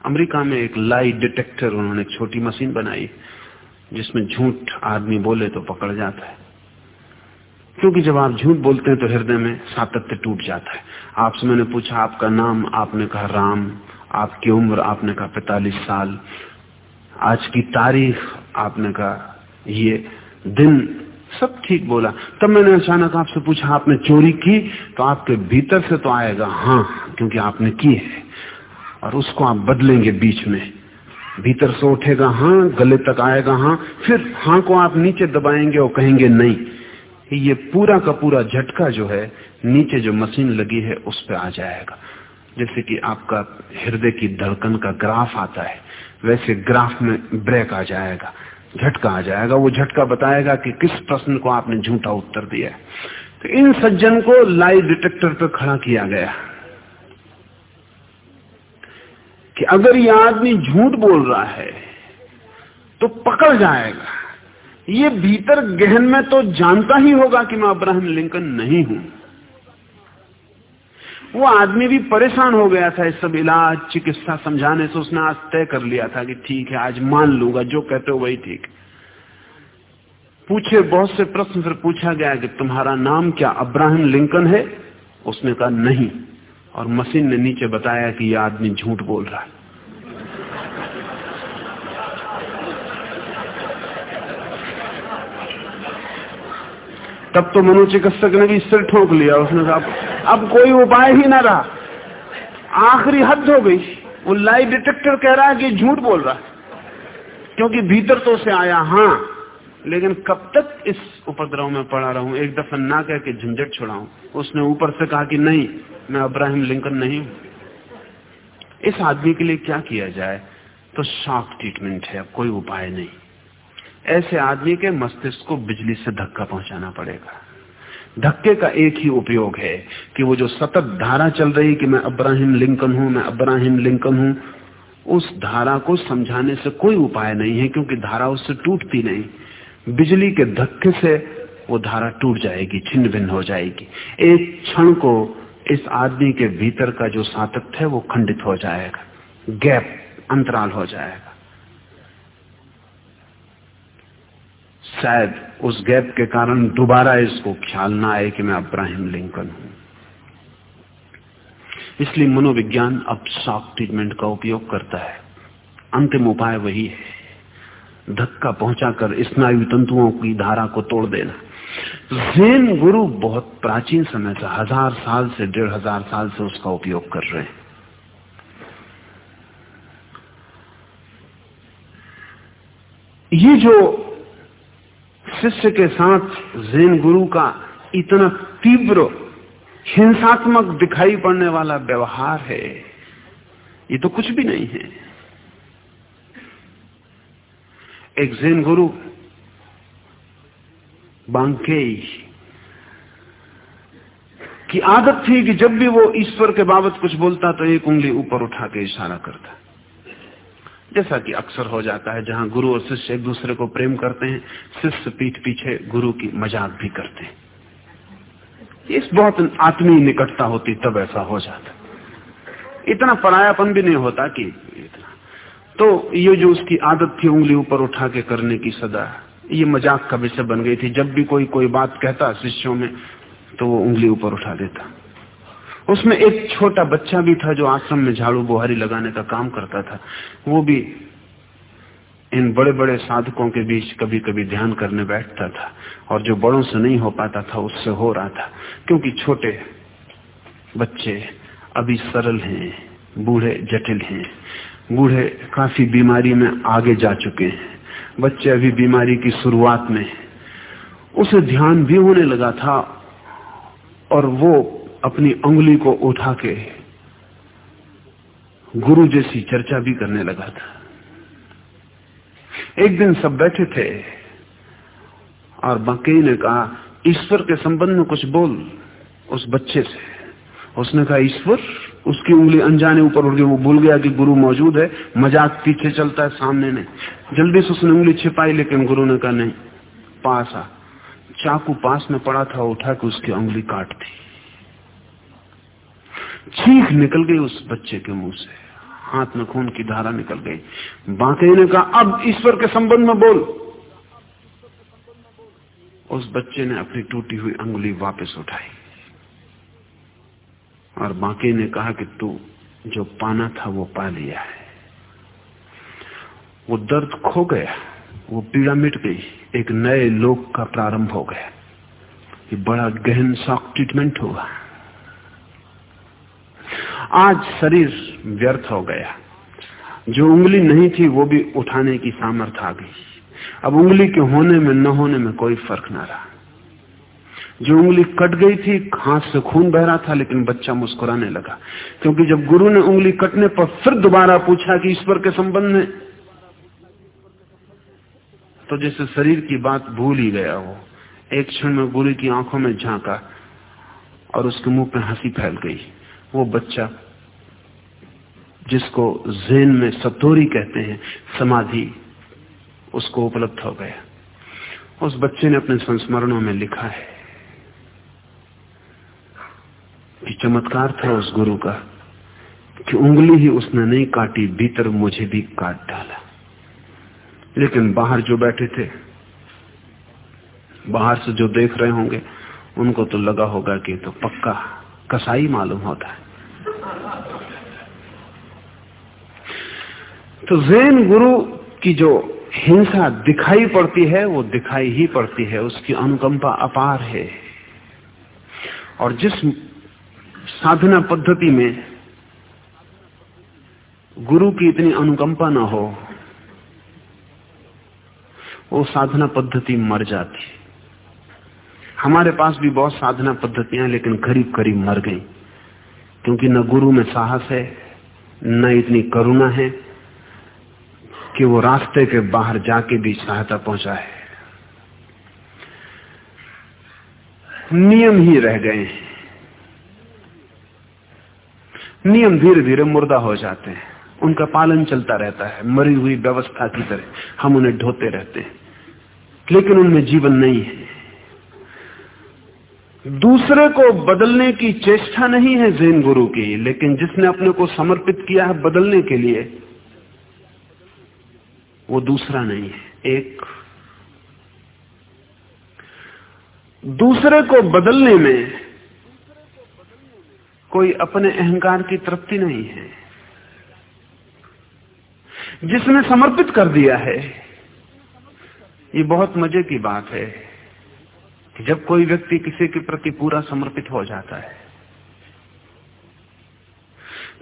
अमेरिका में एक लाई डिटेक्टर उन्होंने छोटी मशीन बनाई, जिसमें झूठ आदमी बोले तो पकड़ जाता है। क्योंकि जब आप झूठ बोलते हैं तो हृदय में सातत्य टूट जाता है। आपसे मैंने पूछा, आपका नाम? आपने कहा राम। आपकी उम्र? आपने कहा पैतालीस साल। आज की तारीख? आपने कहा ये दिन? सब ठीक बोला। तब मैंने अचानक आपसे पूछा, आपने चोरी की? तो आपके भीतर से तो आएगा हाँ क्योंकि आपने की है। और उसको आप बदलेंगे बीच में। भीतर से उठेगा हाँ गले तक आएगा हाँ फिर हाँ को आप नीचे दबाएँगे और कहेंगे नहीं। ये पूरा का पूरा झटका जो है, नीचे जो मशीन लगी है, उस पर आ जाएगा। जैसे कि आपका हृदय की धड़कन का ग्राफ आता है, वैसे ग्राफ में ब्रेक आ जाएगा, झटका आ जाएगा। वो झटका बताएगा कि किस प्रश्न को आपने झूठा उत्तर दिया तो इन सज्जन को लाइव डिटेक्टर पर खड़ा किया गया। कि अगर ये आदमी झूठ बोल रहा है तो पकड़ जाएगा। ये भीतर गहन में तो जानता ही होगा कि मैं अब्राहम लिंकन नहीं हूँ। वो आदमी भी परेशान हो गया था इस सब इलाज, चिकित्सा समझाने से। उसने आज तय कर लिया था कि ठीक है, आज मान लूँगा, जो कहते हो वही ठीक। पूछे, बहुत से प्रश्न फिर पूछा गया कि तुम्हारा नाम क्या अब्राहम लिंकन है? उसने कहा, नहीं। और मशीन ने नीचे बताया कि यह आदमी झूठ बोल रहा है। तब तो मनोचिकित्सक ने भी सिर ठोक लिया। उसने कहा, अब कोई उपाय ही ना रहा। आखिरी हद हो गई। वो लाई डिटेक्टर कह रहा है कि झूठ बोल रहा है। क्योंकि भीतर तो उसे आया हाँ। लेकिन कब तक इस उपद्रव में पड़ा रहूँ? एक दफ़ा ना कह के झंझट छुड़ाऊं। उसने ऊपर से कहा कि नहीं, मैं अब्राहिम लिंकन नहीं हूँ। इस आदमी के लिए क्या किया जाए? तो शॉक ट्रीटमेंट है, अब कोई उपाय नहीं। ऐसे आदमी के मस्तिष्क को बिजली से धक्का पहुंचाना पड़ेगा। धक्के का एक ही उपयोग है कि वो जो सतत धारा चल रही कि मैं अब्राहिम लिंकन हूँ, मैं अब्राहिम लिंकन हूँ, उस धारा को समझाने से कोई उपाय नहीं है क्योंकि धारा उससे टूटती नहीं। बिजली के धक्के से वो धारा टूट जाएगी, छिन्न भिन्न हो जाएगी। एक क्षण को इस आदमी के भीतर का जो सातत्य है वो खंडित हो जाएगा। गैप, अंतराल हो जाएगा। शायद उस गैप के कारण दोबारा इसको ख्याल ना आए कि मैं अब्राहिम लिंकन हूँ। इसलिए मनोविज्ञान अब शॉक ट्रीटमेंट का उपयोग करता है। अंतिम उपाय वही है। धक्का पहुंचाकर स्नायु तंतुओं की धारा को तोड़ देना। जैन गुरु बहुत प्राचीन समय से, हज़ार साल से, डेढ़ हज़ार साल से उसका उपयोग कर रहे हैं। ये जो शिष्य के साथ जैन गुरु का इतना तीव्र, हिंसात्मक दिखाई पड़ने वाला व्यवहार है। ये तो कुछ भी नहीं है। एक जैन गुरु बांके की आदत थी कि जब भी वो ईश्वर के बाबत कुछ बोलता तो एक उंगली ऊपर उठा के इशारा करता। जैसा कि अक्सर हो जाता है, जहाँ गुरु और शिष्य एक दूसरे को प्रेम करते हैं, शिष्य पीठ पीछे गुरु की मज़ाक भी करते हैं। इस बहुत आत्मीय निकटता होती तब ऐसा हो जाता। इतना परायापन भी नहीं होता कि इतना। तो ये जो उसकी आदत थी उंगली ऊपर उठा के करने की सदा, ये मज़ाक का विषय बन गई थी। जब भी कोई कोई बात कहता शिष्यों में तो वो उंगली ऊपर उठा देता। उसमें एक छोटा बच्चा भी था जो आश्रम में झाड़ू बुहारी लगाने का काम करता था। वो भी इन बड़े बड़े साधकों के बीच कभी कभी ध्यान करने बैठता था और जो बड़ों से नहीं हो पाता था, उससे हो रहा था। क्योंकि छोटे बच्चे अभी सरल हैं, बूढ़े जटिल हैं। बूढ़े काफ़ी बीमारी में आगे जा चुके हैं। बच्चे अभी बीमारी की शुरुआत में उसे ध्यान भी होने लगा था और वो अपनी उंगली को उठा के गुरु जैसी चर्चा भी करने लगा था। एक दिन सब बैठे थे और बकई ने कहा, ईश्वर के संबंध में कुछ बोल उस बच्चे से। उसने कहा, ईश्वर, उसकी उंगली अनजाने ऊपर उड़ गई, वो भूल गया कि गुरु मौजूद है, मज़ाक पीछे चलता है सामने ने जल्दी से उसने उंगली छिपाई, लेकिन गुरु ने कहा, नहीं, पास आ। चाकू पास में पड़ा था उठा के उसकी उंगली काट दी। चीख निकल गई उस बच्चे के मुँह से। हाथ में खून की धारा निकल गई। बाकी ने कहा, अब ईश्वर के संबंध में बोल। उस बच्चे ने अपनी टूटी हुई अंगुली वापस उठाई। और बाकी ने कहा कि तू जो पाना था वो पा लिया है। वो दर्द खो गया, वो पीड़ा मिट गई, एक नए लोक का प्रारंभ हो गया। ये बड़ा गहन शॉक ट्रीटमेंट होगा। आज शरीर व्यर्थ हो गया। जो उंगली नहीं थी, वो भी उठाने की सामर्थ्य आ गई। अब उंगली के होने में, न होने में कोई फ़र्क ना रहा। जो उंगली कट गई थी, हाथ से खून बह रहा था, लेकिन बच्चा मुस्कुराने लगा। क्योंकि जब गुरु ने उंगली कटने पर फिर दोबारा पूछा कि ईश्वर के संबंध में तो जैसे शरीर की बात भूल ही गया वो एक क्षण में गुरु की आँखों में झांका और उसके मुँह पर हँसी फैल गई। वो बच्चा, जिसको जेन में सतोरी कहते हैं, समाधि, उसको उपलब्ध हो गया। उस बच्चे ने अपने संस्मरणों में लिखा है कि चमत्कार था उस गुरु का कि उंगली ही उसने नहीं काटी, भीतर मुझे भी काट डाला। लेकिन बाहर जो बैठे थे, बाहर से जो देख रहे होंगे, उनको तो लगा होगा कि तो पक्का कसाई मालूम होता है। तो जैन गुरु की जो हिंसा दिखाई पड़ती है, वो दिखाई ही पड़ती है। उसकी अनुकंपा अपार है। और जिस साधना पद्धति में गुरु की इतनी अनुकंपा ना हो, वो साधना पद्धति मर जाती हमारे पास भी बहुत साधना पद्धतियाँ लेकिन करीब करीब मर गई क्योंकि न गुरु में साहस है, न इतनी करुणा है कि वो रास्ते के बाहर जाके भी सहायता पहुँचा है नियम ही रह गए हैं। नियम धीरे धीरे मुर्दा हो जाते हैं। उनका पालन चलता रहता है, मरी हुई व्यवस्था की तरह। हम उन्हें ढोते रहते हैं। लेकिन उनमें जीवन नहीं है। दूसरे को बदलने की चेष्टा नहीं है जैन गुरु की, लेकिन जिसने अपने को समर्पित किया है बदलने के लिए, वो दूसरा नहीं है, एक। दूसरे को बदलने में कोई अपने अहंकार की तृप्ति नहीं है। जिसने समर्पित कर दिया है, ये बहुत मज़े की बात है। जब कोई व्यक्ति किसी के प्रति पूरा समर्पित हो जाता है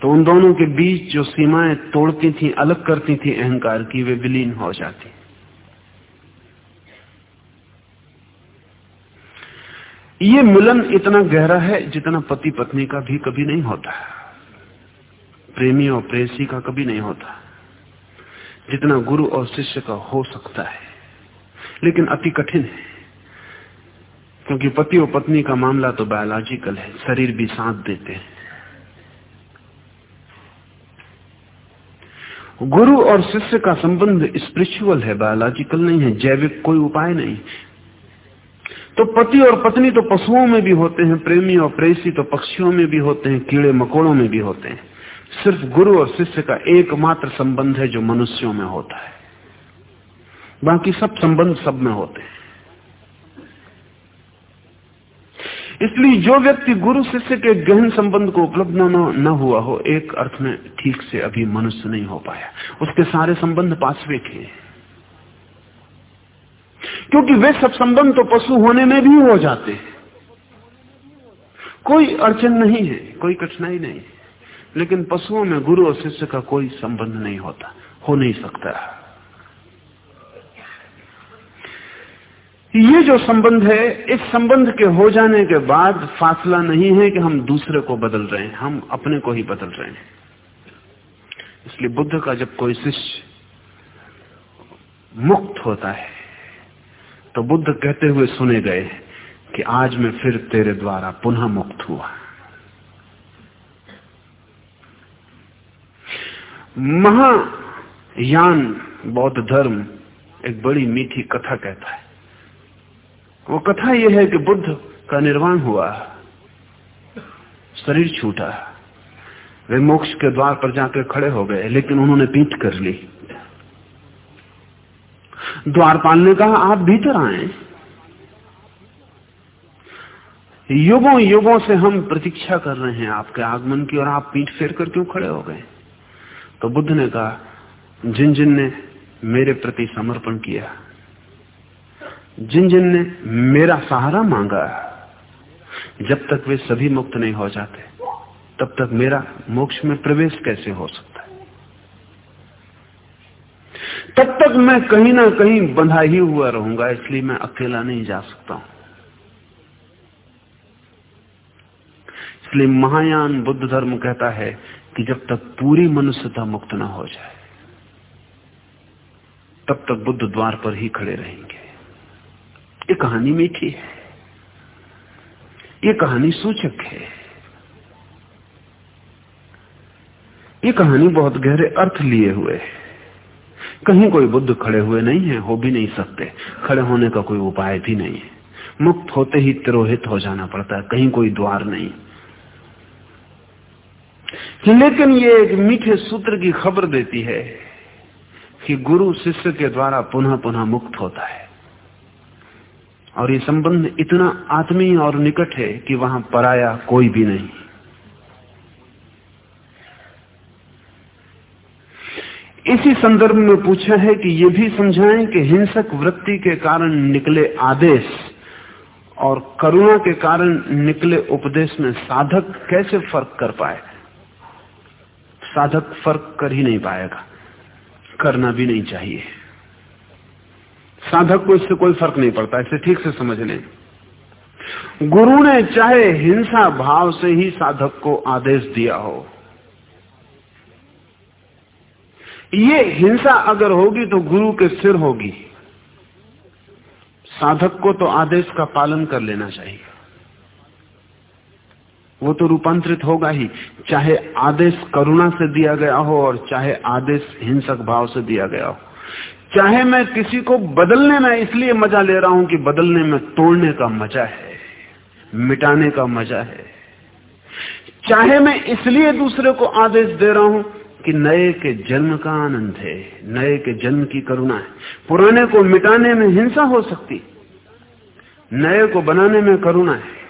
तो उन दोनों के बीच जो सीमाएँ तोड़ती थी, अलग करती थी अहंकार की, वे विलीन हो जाती। ये मिलन इतना गहरा है जितना पति पत्नी का भी कभी नहीं होता। प्रेमी और प्रेसी का कभी नहीं होता। जितना गुरु और शिष्य का हो सकता है, लेकिन अति कठिन है। क्योंकि पति और पत्नी का मामला तो बायोलॉजिकल है, शरीर भी साथ देते हैं। गुरु और शिष्य का संबंध स्पिरिचुअल है बायोलॉजिकल नहीं है, जैविक कोई उपाय नहीं। तो पति और पत्नी तो पशुओं में भी होते हैं, प्रेमी और प्रेसी तो पक्षियों में भी होते हैं, कीड़े मकोड़ों में भी होते हैं। सिर्फ़ गुरु और शिष्य का एकमात्र संबंध है जो मनुष्यों में होता है। बाकी सब संबंध सब में होते हैं। इसलिए जो व्यक्ति गुरु शिष्य के गहन संबंध को उपलब्ध न, न हुआ हो एक अर्थ में ठीक से अभी मनुष्य नहीं हो पाया। उसके सारे संबंध पांचवे हैं क्योंकि वे सब संबंध तो पशु होने में भी हो जाते हैं। कोई अड़चन नहीं है कोई कठिनाई नहीं है। लेकिन पशुओं में गुरु और शिष्य का कोई संबंध नहीं होता हो नहीं सकता। ये जो संबंध है, इस संबंध के हो जाने के बाद फासला नहीं है कि हम दूसरे को बदल रहे हैं, हम अपने को ही बदल रहे हैं। इसलिए बुद्ध का जब कोई शिष्य मुक्त होता है तो बुद्ध कहते हुए सुने गए कि आज मैं फिर तेरे द्वारा पुनः मुक्त हुआ। महायान बौद्ध धर्म एक बड़ी मीठी कथा कहता है। वो कथा यह है कि बुद्ध का निर्वाण हुआ। शरीर छूटा। वे मोक्ष के द्वार पर जाकर खड़े हो गए, लेकिन उन्होंने पीठ कर ली। द्वारपाल ने कहा आप भीतर आए। युगों युगों से हम प्रतीक्षा कर रहे हैं आपके आगमन की, और आप पीठ फेर कर क्यों खड़े हो गए? तो बुद्ध ने कहा, जिन जिन ने मेरे प्रति समर्पण किया जिन जिन ने मेरा सहारा मांगा जब तक वे सभी मुक्त नहीं हो जाते, तब तक मेरा मोक्ष में प्रवेश कैसे हो सकता है? तब तक मैं कहीं ना कहीं बंधा ही हुआ रहूँगा, इसलिए मैं अकेला नहीं जा सकता हूँ। इसलिए महायान बुद्ध धर्म कहता है कि जब तक पूरी मनुष्यता मुक्त ना हो जाए, तब तक बुद्ध द्वार पर ही खड़े रहेंगे। ये कहानी मीठी है। ये कहानी सूचक है। ये कहानी बहुत गहरे अर्थ लिए हुए है। कहीं कोई बुद्ध खड़े हुए नहीं है, हो भी नहीं सकते। खड़े होने का कोई उपाय भी नहीं है। मुक्त होते ही तिरोहित हो जाना पड़ता है, कहीं कोई द्वार नहीं। लेकिन ये एक मीठे सूत्र की खबर देती है कि गुरु शिष्य के द्वारा पुनः पुनः मुक्त होता है। और ये संबंध इतना आत्मीय और निकट है कि वहाँ पराया कोई भी नहीं। इसी संदर्भ में पूछा है कि ये भी समझाएँ कि हिंसक वृत्ति के कारण निकले आदेश और करुणा के कारण निकले उपदेश में साधक कैसे फ़र्क कर पाए? साधक फ़र्क कर ही नहीं पाएगा। करना भी नहीं चाहिए। साधक को इससे कोई फ़र्क नहीं पड़ता, इसे ठीक से समझ लें। गुरु ने चाहे हिंसा भाव से ही साधक को आदेश दिया हो। ये हिंसा अगर होगी तो गुरु के सिर होगी। साधक को तो आदेश का पालन कर लेना चाहिए। वो तो रूपांतरित होगा ही, चाहे आदेश करुणा से दिया गया हो और चाहे आदेश हिंसक भाव से दिया गया हो। चाहे मैं किसी को बदलने में इसलिए मज़ा ले रहा हूँ कि बदलने में तोड़ने का मज़ा है, मिटाने का मज़ा है। चाहे मैं इसलिए दूसरे को आदेश दे रहा हूँ कि नए के जन्म का आनंद है, नए के जन्म की करुणा है। पुराने को मिटाने में हिंसा हो सकती, नए को बनाने में करुणा है।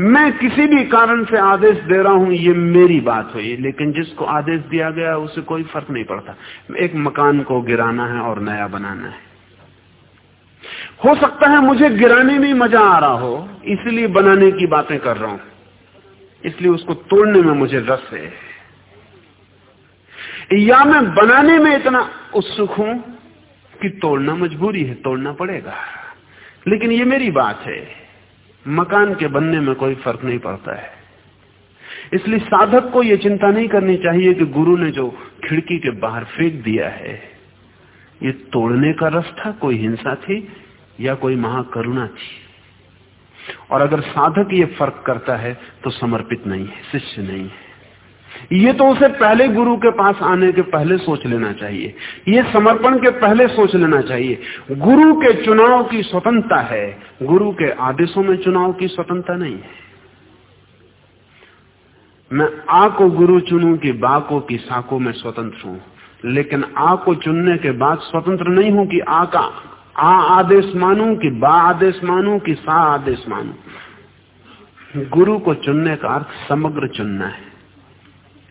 मैं किसी भी कारण से आदेश दे रहा हूँ, ये मेरी बात हुई। लेकिन जिसको आदेश दिया गया, उसे कोई फ़र्क नहीं पड़ता। एक मकान को गिराना है और नया बनाना है। हो सकता है मुझे गिराने में मज़ा आ रहा हो, इसलिए बनाने की बातें कर रहा हूँ। इसलिए उसको तोड़ने में मुझे रस है। या मैं बनाने में इतना उत्सुक हूँ कि तोड़ना मजबूरी है, तोड़ना पड़ेगा। लेकिन ये मेरी बात है। मकान के बनने में कोई फ़र्क नहीं पड़ता है। इसलिए साधक को यह चिंता नहीं करनी चाहिए कि गुरु ने जो खिड़की के बाहर फेंक दिया है, ये तोड़ने का रस था कोई हिंसा थी या कोई महाकरुणा थी? और अगर साधक ये फ़र्क करता है तो समर्पित नहीं है, शिष्य नहीं है। ये तो उसे पहले गुरु के पास आने के पहले सोच लेना चाहिए। ये समर्पण के पहले सोच लेना चाहिए। गुरु के चुनाव की स्वतंत्रता है। गुरु के आदेशों में चुनाव की स्वतंत्रता नहीं है। मैं आ को गुरु चुनू कि बा को की साको में स्वतंत्र हूँ। लेकिन आ को चुनने के बाद स्वतंत्र नहीं हूँ कि आ का आ आदेश मानू कि बा आदेश मानू कि सा आदेश मानू। गुरु को चुनने का अर्थ समग्र चुनना है।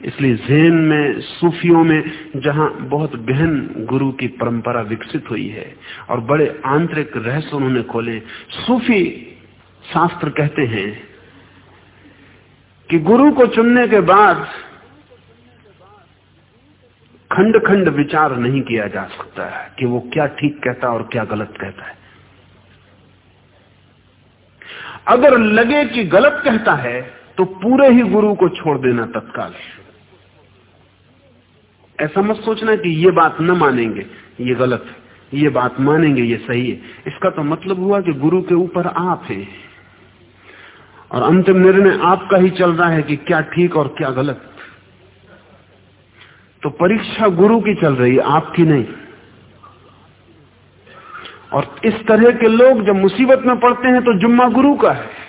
इसलिए जैन में, सूफियों में, जहाँ बहुत गहन गुरु की परंपरा विकसित हुई है और बड़े आंतरिक रहस्य उन्होंने खोले, सूफी शास्त्र कहते हैं कि गुरु को चुनने के बाद खंड खंड विचार नहीं किया जा सकता है कि वो क्या ठीक कहता है और क्या गलत कहता है। अगर लगे कि गलत कहता है तो पूरे ही गुरु को छोड़ देना तत्काल। ऐसा मत सोचना कि ये बात न मानेंगे, ये गलत है, ये बात मानेंगे, ये सही है। इसका तो मतलब हुआ कि गुरु के ऊपर आप है। और अंतिम निर्णय आपका ही चल रहा है कि क्या ठीक और क्या गलत। तो परीक्षा गुरु की चल रही है, आपकी नहीं। और इस तरह के लोग जब मुसीबत में पड़ते हैं तो जुम्मा गुरु का है।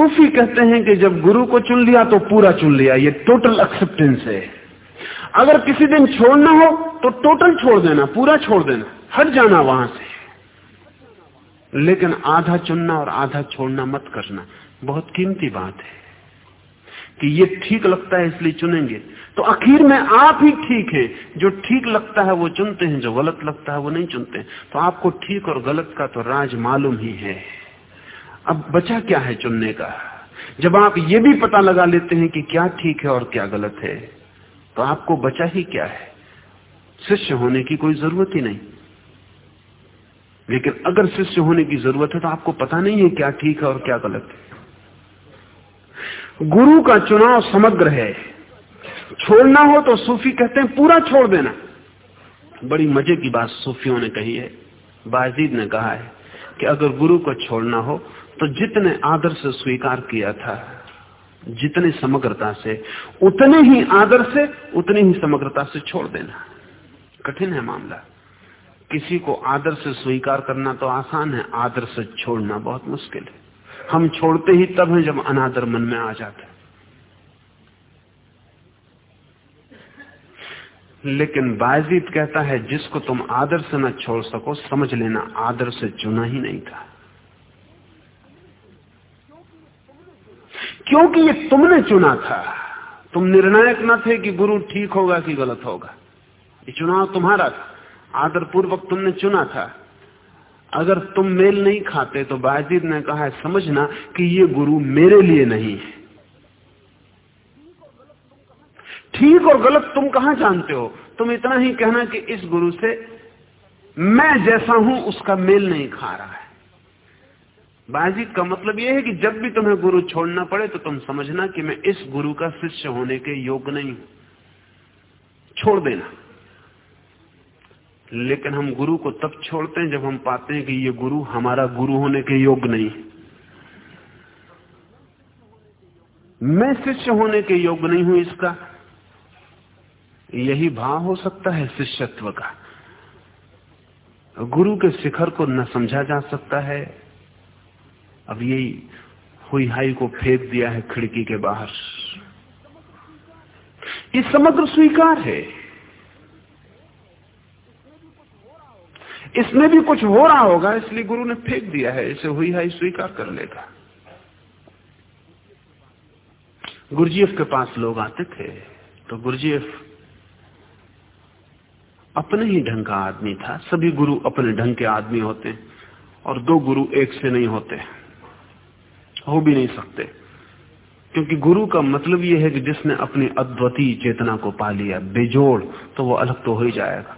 सूफी कहते हैं कि जब गुरु को चुन लिया तो पूरा चुन लिया। ये टोटल एक्सेप्टेंस है। अगर किसी दिन छोड़ना हो तो टोटल छोड़ देना, पूरा छोड़ देना। हट जाना वहाँ से। लेकिन आधा चुनना और आधा छोड़ना मत करना, बहुत कीमती बात है। कि ये ठीक लगता है, इसलिए चुनेंगे। तो आखिर में आप ही ठीक है। जो ठीक लगता है, वो चुनते हैं। जो गलत लगता है, वो नहीं चुनते। तो आपको ठीक और गलत का तो राज मालूम ही है। अब बचा क्या है चुनने का? जब आप ये भी पता लगा लेते हैं कि क्या ठीक है और क्या गलत है तो आपको बचा ही क्या है? शिष्य होने की कोई ज़रूरत ही नहीं। लेकिन अगर शिष्य होने की ज़रूरत है तो आपको पता नहीं है क्या ठीक है और क्या गलत है। गुरु का चुनाव समग्र है। छोड़ना हो तो सूफी कहते हैं, पूरा छोड़ देना। बड़ी मज़े की बात सूफियों ने कही है। बाजीद ने कहा है कि अगर गुरु को छोड़ना हो तो जितने आदर से स्वीकार किया था, जितनी समग्रता से, उतने ही आदर से, उतनी ही समग्रता से छोड़ देना। कठिन है मामला। किसी को आदर से स्वीकार करना तो आसान है, आदर से छोड़ना बहुत मुश्किल है। हम छोड़ते ही तब है जब अनादर मन में आ जाता है। लेकिन बाजीत कहता है, जिसको तुम आदर से न छोड़ सको, समझ लेना, आदर से चुना ही नहीं था। क्योंकि ये तुमने चुना था। तुम निर्णायक न थे कि गुरु ठीक होगा कि गलत होगा। ये चुनाव तुम्हारा था। आदर पूर्वक तुमने चुना था। अगर तुम मेल नहीं खाते तो बाजीद ने कहा है समझना कि ये गुरु मेरे लिए नहीं है। ठीक और गलत तुम कहाँ जानते हो? तुम इतना ही कहना कि इस गुरु से मैं जैसा हूँ, उसका मेल नहीं खा रहा है। बाजीद का मतलब यह है कि जब भी तुम्हें गुरु छोड़ना पड़े तो तुम समझना कि मैं इस गुरु का शिष्य होने के योग्य नहीं हूँ। छोड़ देना। लेकिन हम गुरु को तब छोड़ते हैं जब हम पाते हैं कि ये गुरु हमारा गुरु होने के योग्य नहीं है। मैं शिष्य होने के योग्य नहीं हूँ इसका। यही भाव हो सकता है शिष्यत्व का। गुरु के शिखर को न समझा जा सकता है। अब यही हुई हाई को फेंक दिया है खिड़की के बाहर। ये समग्र स्वीकार है। इसमें भी कुछ हो रहा होगा, इसलिए गुरु ने फेंक दिया है, इसे हुई हाई स्वीकार कर लेगा। गुरुजीएफ के पास लोग आते थे तो गुरुजीएफ अपने ही ढंग का आदमी था। सभी गुरु अपने ढंग के आदमी होते, और दो गुरु एक से नहीं होते। हो भी नहीं सकते। क्योंकि गुरु का मतलब यह है कि जिसने अपनी अद्वितीय चेतना को पा लिया, बेजोड़ तो वो अलग तो हो ही जाएगा।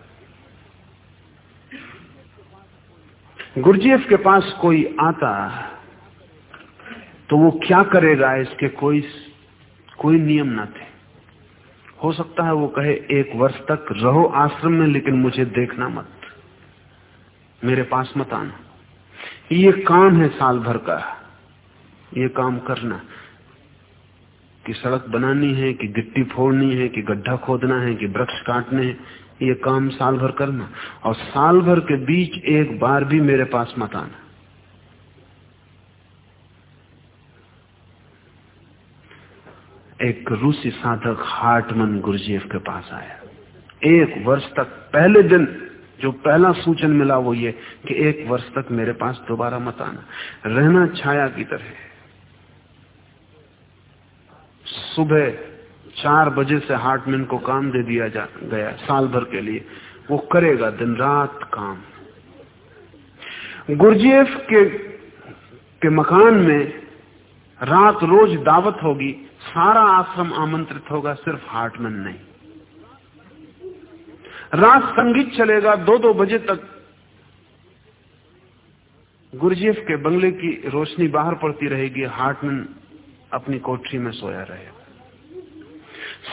गुरुजीएफ के पास कोई आता तो वो क्या करेगा? इसके कोई कोई नियम ना थे। हो सकता है वो कहे, एक वर्ष तक रहो आश्रम में, लेकिन मुझे देखना मत। मेरे पास मत आना। ये काम है साल भर का। ये काम करना। कि सड़क बनानी है, कि गिट्टी फोड़नी है, कि गड्ढा खोदना है, कि वृक्ष काटने हैं, ये काम साल भर करना। और साल भर के बीच एक बार भी मेरे पास मत आना। एक रूसी साधक हार्टमन गुरुजीएफ के पास आया। एक वर्ष तक, पहले दिन, जो पहला सूचन मिला वो ये कि एक वर्ष तक मेरे पास दोबारा मत आना। रहना छाया की तरह सुबह चार बजे से हार्टमैन को काम दे दिया जा गया साल भर के लिए। वो करेगा, दिन रात काम। गुरजीएफ के के मकान में रात रोज दावत होगी, सारा आश्रम आमंत्रित होगा, सिर्फ़ हार्टमैन नहीं। रात संगीत चलेगा, दो दो बजे तक गुरजीएफ के बंगले की रोशनी बाहर पड़ती रहेगी, हार्टमैन अपनी कोठरी में सोया रहेगा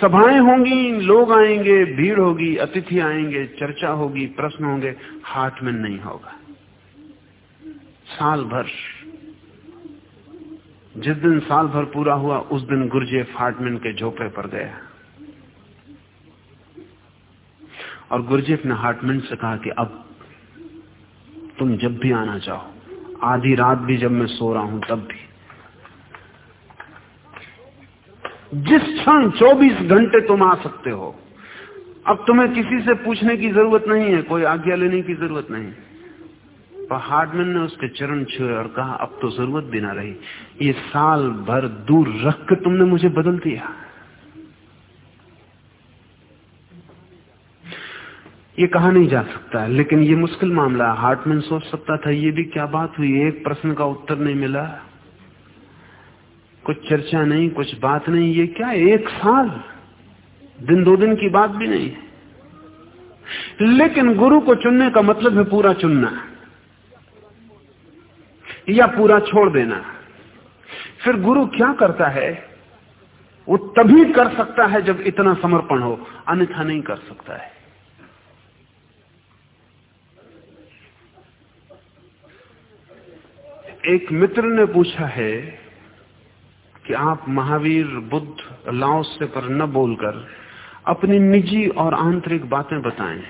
सभाएँ होंगी, लोग आएँगे, भीड़ होगी, अतिथि आएँगे, चर्चा होगी, प्रश्न होंगे, हाथ में नहीं होगा। साल भर, जिस दिन साल भर पूरा हुआ, उस दिन गुरजे फाटमिन के झोपड़े पर गया। और गुरजेफ ने हार्टमैन से कहा कि अब तुम जब भी आना चाहो, आधी रात भी जब मैं सो रहा हूँ, तब भी। जिस क्षण 24 घंटे तुम आ सकते हो, अब तुम्हें किसी से पूछने की ज़रूरत नहीं है, कोई आज्ञा लेने की ज़रूरत नहीं। पर हार्डमैन ने उसके चरण छुए और कहा, अब तो ज़रूरत भी ना रही। ये साल भर दूर रख के तुमने मुझे बदल दिया। ये कहा नहीं जा सकता, लेकिन ये मुश्किल मामला। हार्टमैन सोच सकता था, ये भी क्या बात हुई? एक प्रश्न का उत्तर नहीं मिला। कुछ चर्चा नहीं, कुछ बात नहीं, ये क्या एक साल? दिन दो दिन की बात भी नहीं। लेकिन गुरु को चुनने का मतलब है पूरा चुनना। या पूरा छोड़ देना। फिर गुरु क्या करता है? वो तभी कर सकता है जब इतना समर्पण हो, अन्यथा नहीं कर सकता है। एक मित्र ने पूछा है कि आप महावीर, बुद्ध, लाओस से पर न बोलकर अपनी निजी और आंतरिक बातें बताएँ।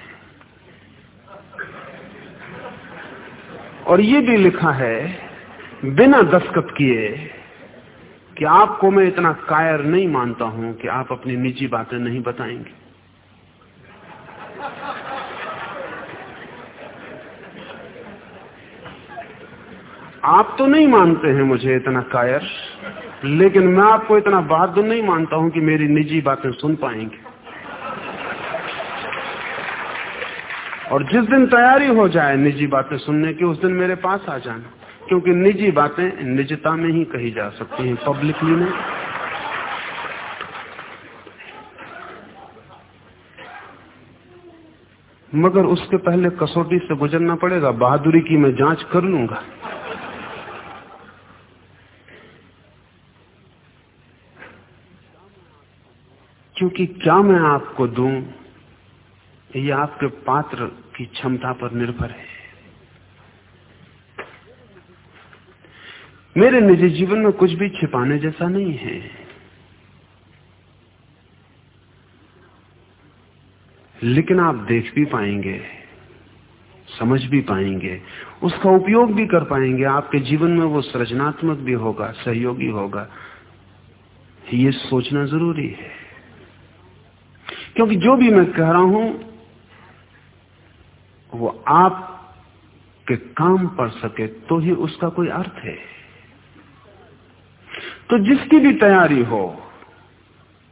और ये भी लिखा है, बिना दस्खत किए, कि आपको मैं इतना कायर नहीं मानता हूँ कि आप अपनी निजी बातें नहीं बताएँगे। आप तो नहीं मानते हैं मुझे इतना कायर। लेकिन मैं आपको इतना बहादुर नहीं मानता हूँ कि मेरी निजी बातें सुन पाएँगे। और जिस दिन तैयारी हो जाए निजी बातें सुनने की, उस दिन मेरे पास आ जाना। क्योंकि निजी बातें निजता में ही कही जा सकती हैं पब्लिकली नहीं। मगर उसके पहले कसौटी से गुजरना पड़ेगा, बहादुरी की मैं जाँच कर लूँगा। क्योंकि क्या मैं आपको दूँ? ये आपके पात्र की क्षमता पर निर्भर है। मेरे निजी जीवन में कुछ भी छिपाने जैसा नहीं है। लेकिन आप देख भी पाएँगे, समझ भी पाएँगे, उसका उपयोग भी कर पाएँगे। आपके जीवन में वो सृजनात्मक भी होगा, सहयोगी होगा। ये सोचना ज़रूरी है। क्योंकि जो भी मैं कह रहा हूँ, वो आप के काम पड़ सके तो ही उसका कोई अर्थ है। तो जिसकी भी तैयारी हो,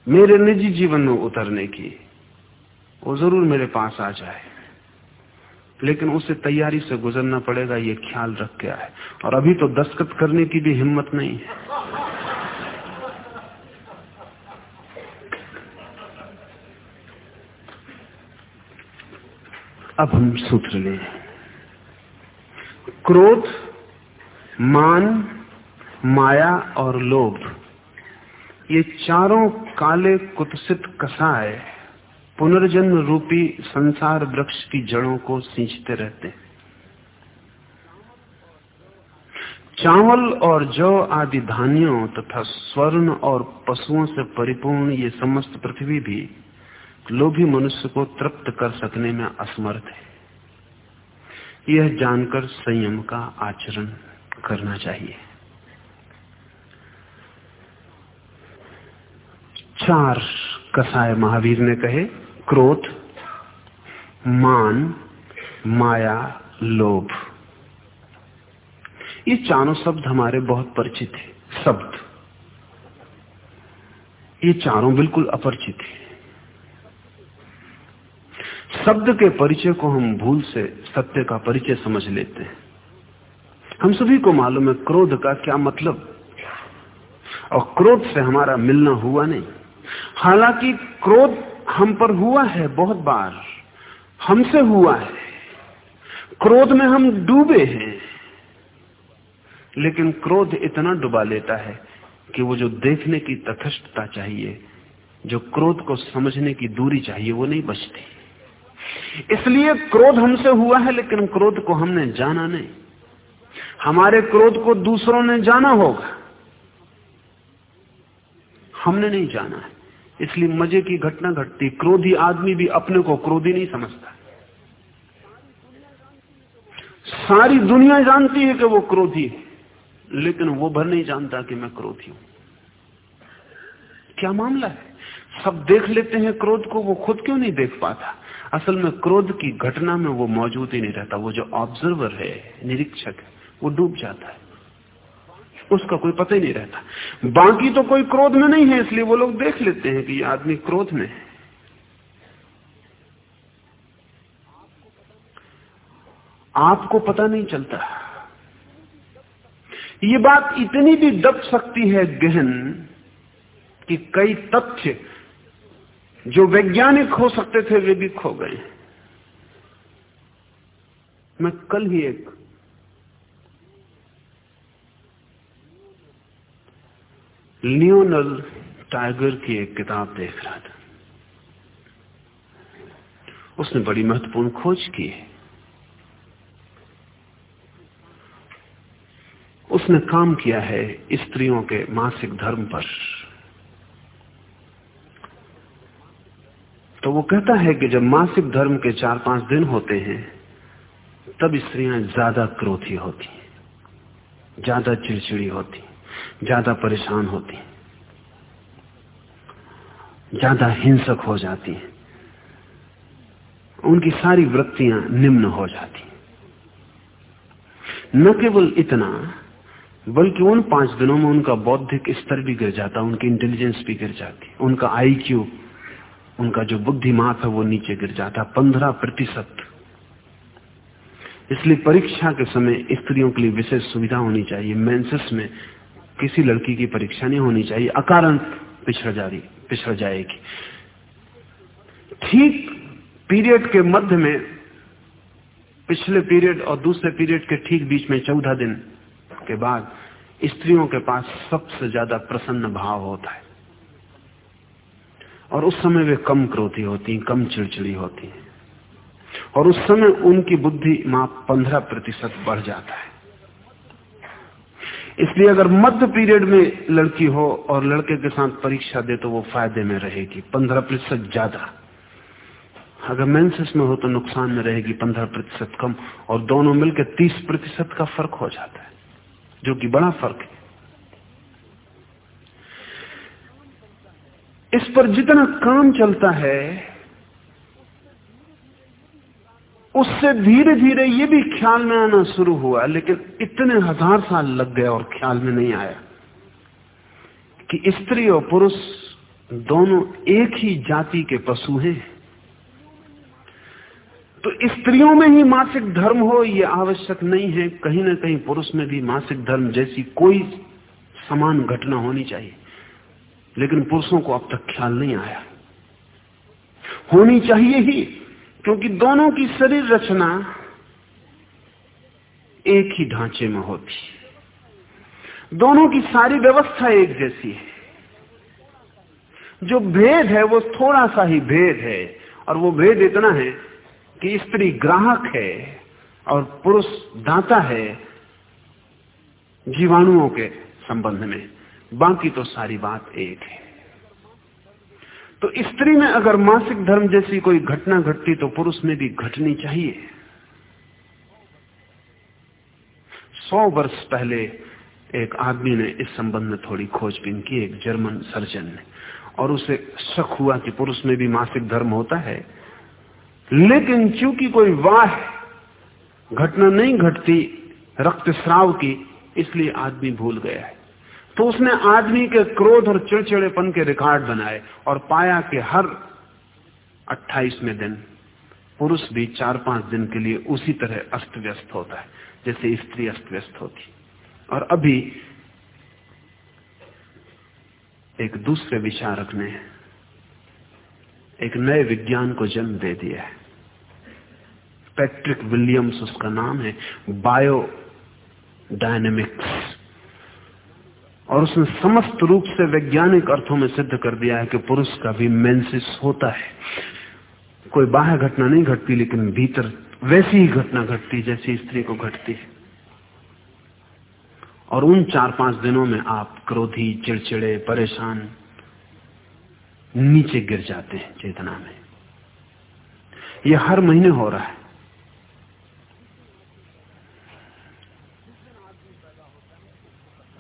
मेरे निजी जीवन में उतरने की, वो ज़रूर मेरे पास आ जाए। लेकिन उसे तैयारी से गुजरना पड़ेगा, ये ख्याल रख के आए। और अभी तो दस्तखत करने की भी हिम्मत नहीं है। अब हम सूत्र लें क्रोध, मान, माया और लोभ, ये चारों काले कुत्सित कसाय पुनर्जन्म रूपी संसार वृक्ष की जड़ों को सींचते रहते हैं। चावल और जौ आदि धान्यों तथा स्वर्ण और पशुओं से परिपूर्ण ये समस्त पृथ्वी भी लोभी मनुष्य को तृप्त कर सकने में असमर्थ है। यह जानकर संयम का आचरण करना चाहिए। चार कसाय महावीर ने कहे, क्रोध, मान, माया, लोभ। ये चारों शब्द हमारे बहुत परिचित है। शब्द। ये चारों बिल्कुल अपरिचित है। शब्द के परिचय को हम भूल से सत्य का परिचय समझ लेते हैं। हम सभी को मालूम है क्रोध का क्या मतलब। और क्रोध से हमारा मिलना हुआ नहीं। हालाँकि क्रोध हम पर हुआ है बहुत बार। हमसे हुआ है। क्रोध में हम डूबे हैं। लेकिन क्रोध इतना डुबा लेता है कि वो जो देखने की तथस्थता चाहिए, जो क्रोध को समझने की दूरी चाहिए, वो नहीं बचती। इसलिए क्रोध हमसे हुआ है, लेकिन क्रोध को हमने जाना नहीं। हमारे क्रोध को दूसरों ने जाना होगा। हमने नहीं जाना है। इसलिए मज़े की घटना घटती क्रोधी आदमी भी अपने को क्रोधी नहीं समझता। सारी दुनिया जानती है कि वो क्रोधी है, लेकिन वो भर नहीं जानता कि मैं क्रोधी हूँ। क्या मामला है? सब देख लेते हैं क्रोध को, वो खुद क्यों नहीं देख पाता? असल में क्रोध की घटना में वो मौजूद ही नहीं रहता। वो जो ऑब्जर्वर है, निरीक्षक है, वो डूब जाता है। उसका कोई पता ही नहीं रहता। बाकी तो कोई क्रोध में नहीं है, इसलिए वो लोग देख लेते हैं कि ये आदमी क्रोध में है। आपको पता नहीं चलता। ये बात इतनी भी दब सकती है गहन कि कई तथ्य जो वैज्ञानिक हो सकते थे, वे भी खो गए। मैं कल ही एक लियोनल टाइगर की एक किताब देख रहा था। उसने बड़ी महत्वपूर्ण खोज की है। उसने काम किया है स्त्रियों के मासिक धर्म पर। तो वो कहता है कि जब मासिक धर्म के चार पाँच दिन होते हैं, तब स्त्रियाँ ज़्यादा क्रोधी होती ज़्यादा चिड़चिड़ी होती ज़्यादा परेशान होती ज़्यादा हिंसक हो जाती हैं। उनकी सारी वृत्तियाँ निम्न हो जाती न केवल इतना, बल्कि उन पाँच दिनों में उनका बौद्धिक स्तर भी गिर जाता, उनकी इंटेलिजेंस भी गिर जाती, उनका आईक्यू उनका जो बुद्धिमाप है वो नीचे गिर जाता है पंद्रह प्रतिशत। इसलिए परीक्षा के समय स्त्रियों के लिए विशेष सुविधा होनी चाहिए। मेंसेस में किसी लड़की की परीक्षा नहीं होनी चाहिए। अकारण पिछड़ जा रही पिछड़ जाएगी। ठीक पीरियड के मध्य में, पिछले पीरियड और दूसरे पीरियड के ठीक बीच में चौदह दिन के बाद स्त्रियों के पास सबसे ज़्यादा प्रसन्न भाव होता है। और उस समय वे कम क्रोधी होती हैं, कम चिड़चिड़ी होती हैं। और उस समय उनकी बुद्धि माप पंद्रह प्रतिशत बढ़ जाता है। इसलिए अगर मध्य पीरियड में लड़की हो और लड़के के साथ परीक्षा दे तो वो फ़ायदे में रहेगी, पंद्रह प्रतिशत ज़्यादा। अगर मेंसेस में हो तो नुकसान में रहेगी, पंद्रह प्रतिशत कम। और दोनों मिलकर तीस प्रतिशत का फ़र्क हो जाता है, जो कि बड़ा फ़र्क है। इस पर जितना काम चलता है, उससे धीरे धीरे ये भी ख्याल में आना शुरू हुआ, लेकिन इतने हज़ार साल लग गए और ख्याल में नहीं आया कि स्त्री और पुरुष दोनों एक ही जाति के पशु हैं। तो स्त्रियों में ही मासिक धर्म हो यह आवश्यक नहीं है। कहीं ना कहीं पुरुष में भी मासिक धर्म जैसी कोई समान घटना होनी चाहिए। लेकिन पुरुषों को अब तक ख्याल नहीं आया। होनी चाहिए ही, क्योंकि दोनों की शरीर रचना एक ही ढांचे में होती दोनों की सारी व्यवस्था एक जैसी है। जो भेद है, वो थोड़ा सा ही भेद है, और वो भेद इतना है कि स्त्री ग्राहक है और पुरुष दाता है जीवाणुओं के संबंध में। बाकी तो सारी बात एक है। तो स्त्री में अगर मासिक धर्म जैसी कोई घटना घटती तो पुरुष में भी घटनी चाहिए। सौ वर्ष पहले एक आदमी ने इस संबंध में थोड़ी खोजबीन की, एक जर्मन सर्जन ने, और उसे शक हुआ कि पुरुष में भी मासिक धर्म होता है। लेकिन चूँकि कोई वाह घटना नहीं घटती रक्त रक्तस्राव की, इसलिए आदमी भूल गया है। तो उसने आदमी के क्रोध और चिड़चिड़ेपन के रिकॉर्ड बनाए और पाया कि हर 28वें दिन पुरुष भी चार पाँच दिन के लिए उसी तरह अस्त व्यस्त होता है, जैसे स्त्री अस्त व्यस्त होती। और अभी एक दूसरे विचारक ने एक नए विज्ञान को जन्म दे दिया है। पैट्रिक विलियम्स, उसका नाम है बायो डायनेमिक्स। और उसने समस्त रूप से वैज्ञानिक अर्थों में सिद्ध कर दिया है कि पुरुष का भी मेंसिस होता है। कोई बाह्य घटना नहीं घटती, लेकिन भीतर वैसी ही घटना घटती, जैसी स्त्री को घटती है। और उन चार पाँच दिनों में आप क्रोधी, चिड़चिड़े, परेशान, नीचे गिर जाते हैं चेतना में। यह हर महीने हो रहा है।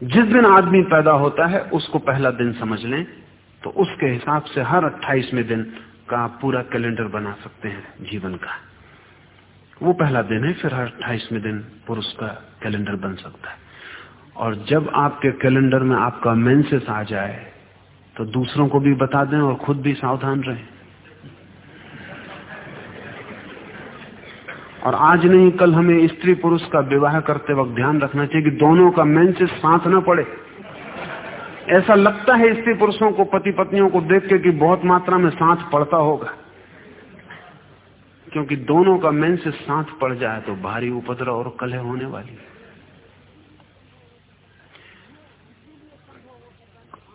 जिस दिन आदमी पैदा होता है, उसको पहला दिन समझ लें तो उसके हिसाब से हर अट्ठाईसवें दिन का पूरा कैलेंडर बना सकते हैं जीवन का। वो पहला दिन है, फिर हर अट्ठाईसवें दिन पुरुष का कैलेंडर बन सकता है। और जब आपके कैलेंडर में आपका मेंसेस आ जाए तो दूसरों को भी बता दें और खुद भी सावधान रहें। और आज नहीं, कल हमें स्त्री पुरुष का विवाह करते वक्त ध्यान रखना चाहिए कि दोनों का मेंसेस साथ न पड़े। ऐसा लगता है स्त्री पुरुषों को पति पत्नियों को देख के कि बहुत मात्रा में साथ पड़ता होगा। क्योंकि दोनों का मेंसेस साथ पड़ जाए तो भारी उपद्रव और कलह होने वाली है।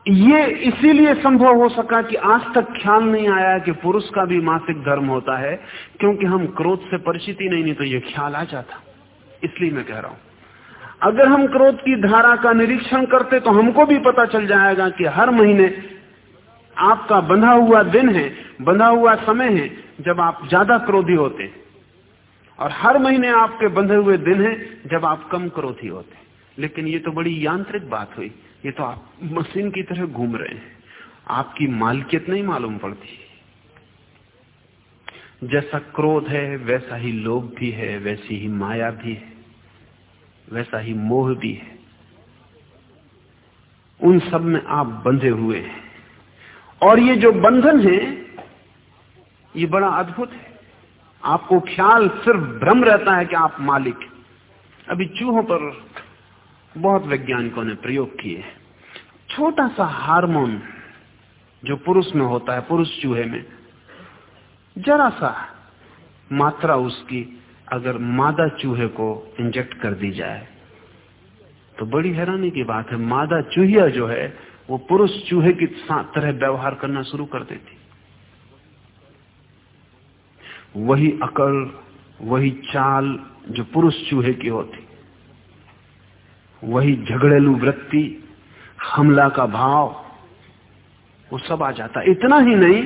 ये इसीलिए संभव हो सका कि आज तक ख्याल नहीं आया कि पुरुष का भी मासिक धर्म होता है, क्योंकि हम क्रोध से परिचित ही नहीं नहीं तो ये ख्याल आ जाता। इसलिए मैं कह रहा हूँ। अगर हम क्रोध की धारा का निरीक्षण करते तो हमको भी पता चल जाएगा कि हर महीने आपका बंधा हुआ दिन है, बंधा हुआ समय है, जब आप ज़्यादा क्रोधी होते। और हर महीने आपके बंधे हुए दिन है, जब आप कम क्रोधी होते। लेकिन ये तो बड़ी यांत्रिक बात हुई। ये तो आप मशीन की तरह घूम रहे हैं। आपकी मालकियत नहीं मालूम पड़ती। जैसा क्रोध है, वैसा ही लोभ भी है, वैसी ही माया भी है, वैसा ही मोह भी है। उन सब में आप बंधे हुए हैं। और ये जो बंधन है, ये बड़ा अद्भुत है। आपको ख्याल सिर्फ़ भ्रम रहता है कि आप मालिक अभी चूहों पर बहुत वैज्ञानिकों ने प्रयोग किए छोटा सा हार्मोन जो पुरुष में होता है, पुरुष चूहे में, जरा सा मात्रा उसकी अगर मादा चूहे को इंजेक्ट कर दी जाए तो बड़ी हैरानी की बात है, मादा चूहिया जो है, वो पुरुष चूहे की तरह व्यवहार करना शुरू कर देती। वही अकल, वही चाल जो पुरुष चूहे की होती वही झगड़ेलू वृत्ति, हमला का भाव, वो सब आ जाता इतना ही नहीं,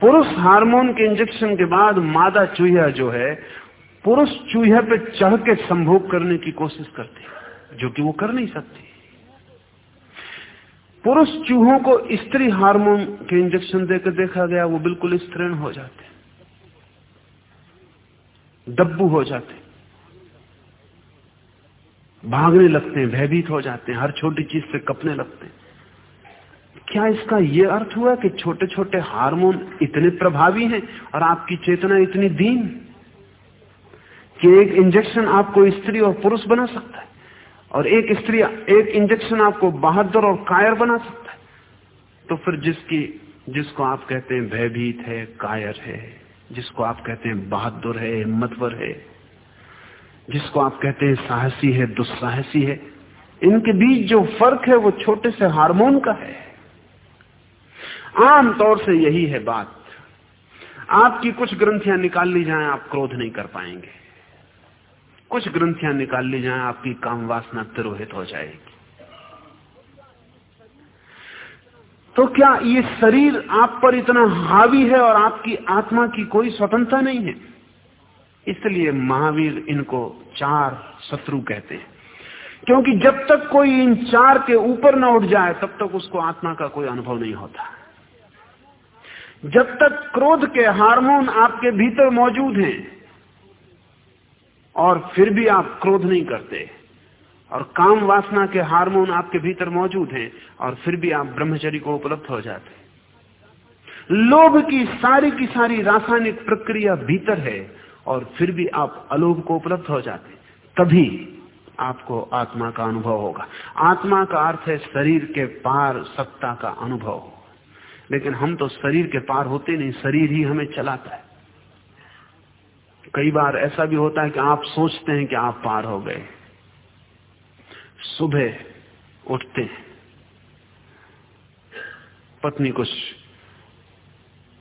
पुरुष हार्मोन के इंजेक्शन के बाद मादा चूहिया जो है, पुरुष चूहे पे चढ़ के संभोग करने की कोशिश करती है, जो कि वो कर नहीं सकती। पुरुष चूहों को स्त्री हार्मोन के इंजेक्शन देकर देखा गया, वो बिल्कुल स्त्रीण हो जाते डब्बू हो जाते भागने लगते हैं, भयभीत हो जाते हैं, हर छोटी चीज़ से कपने लगते हैं। क्या इसका यह अर्थ हुआ कि छोटे छोटे हार्मोन इतने प्रभावी हैं और आपकी चेतना इतनी दीन कि एक इंजेक्शन आपको स्त्री और पुरुष बना सकता है और एक स्त्री, एक इंजेक्शन आपको बहादुर और कायर बना सकता है। तो फिर जिसकी, जिसको आप कहते हैं भयभीत है, कायर है, जिसको आप कहते हैं बहादुर है, हिम्मतवर है जिसको आप कहते हैं साहसी है, दुस्साहसी है, इनके बीच जो फ़र्क है वो छोटे से हार्मोन का है। आम तौर से यही है बात। आपकी कुछ ग्रंथियाँ निकाल ली जाएँ, आप क्रोध नहीं कर पाएँगे। कुछ ग्रंथियाँ निकाल ली जाएँ, आपकी काम वासना तिरोहित हो जाएगी। तो क्या ये शरीर आप पर इतना हावी है और आपकी आत्मा की कोई स्वतंत्रता नहीं है? इसलिए महावीर इनको चार शत्रु कहते हैं। क्योंकि जब तक कोई इन चार के ऊपर न उठ जाए, तब तक उसको आत्मा का कोई अनुभव नहीं होता। जब तक क्रोध के हार्मोन आपके भीतर मौजूद हैं, और फिर भी आप क्रोध नहीं करते, और काम वासना के हार्मोन आपके भीतर मौजूद हैं, और फिर भी आप ब्रह्मचरी को उपलब्ध हो जाते लोभ की सारी की सारी रासायनिक प्रक्रिया भीतर है और फिर भी आप अलोभ को उपलब्ध हो जाते, तभी आपको आत्मा का अनुभव होगा। आत्मा का अर्थ है शरीर के पार सत्ता का अनुभव। लेकिन हम तो शरीर के पार होते नहीं, शरीर ही हमें चलाता है। कई बार ऐसा भी होता है कि आप सोचते हैं कि आप पार हो गए। सुबह उठते हैं, पत्नी कुछ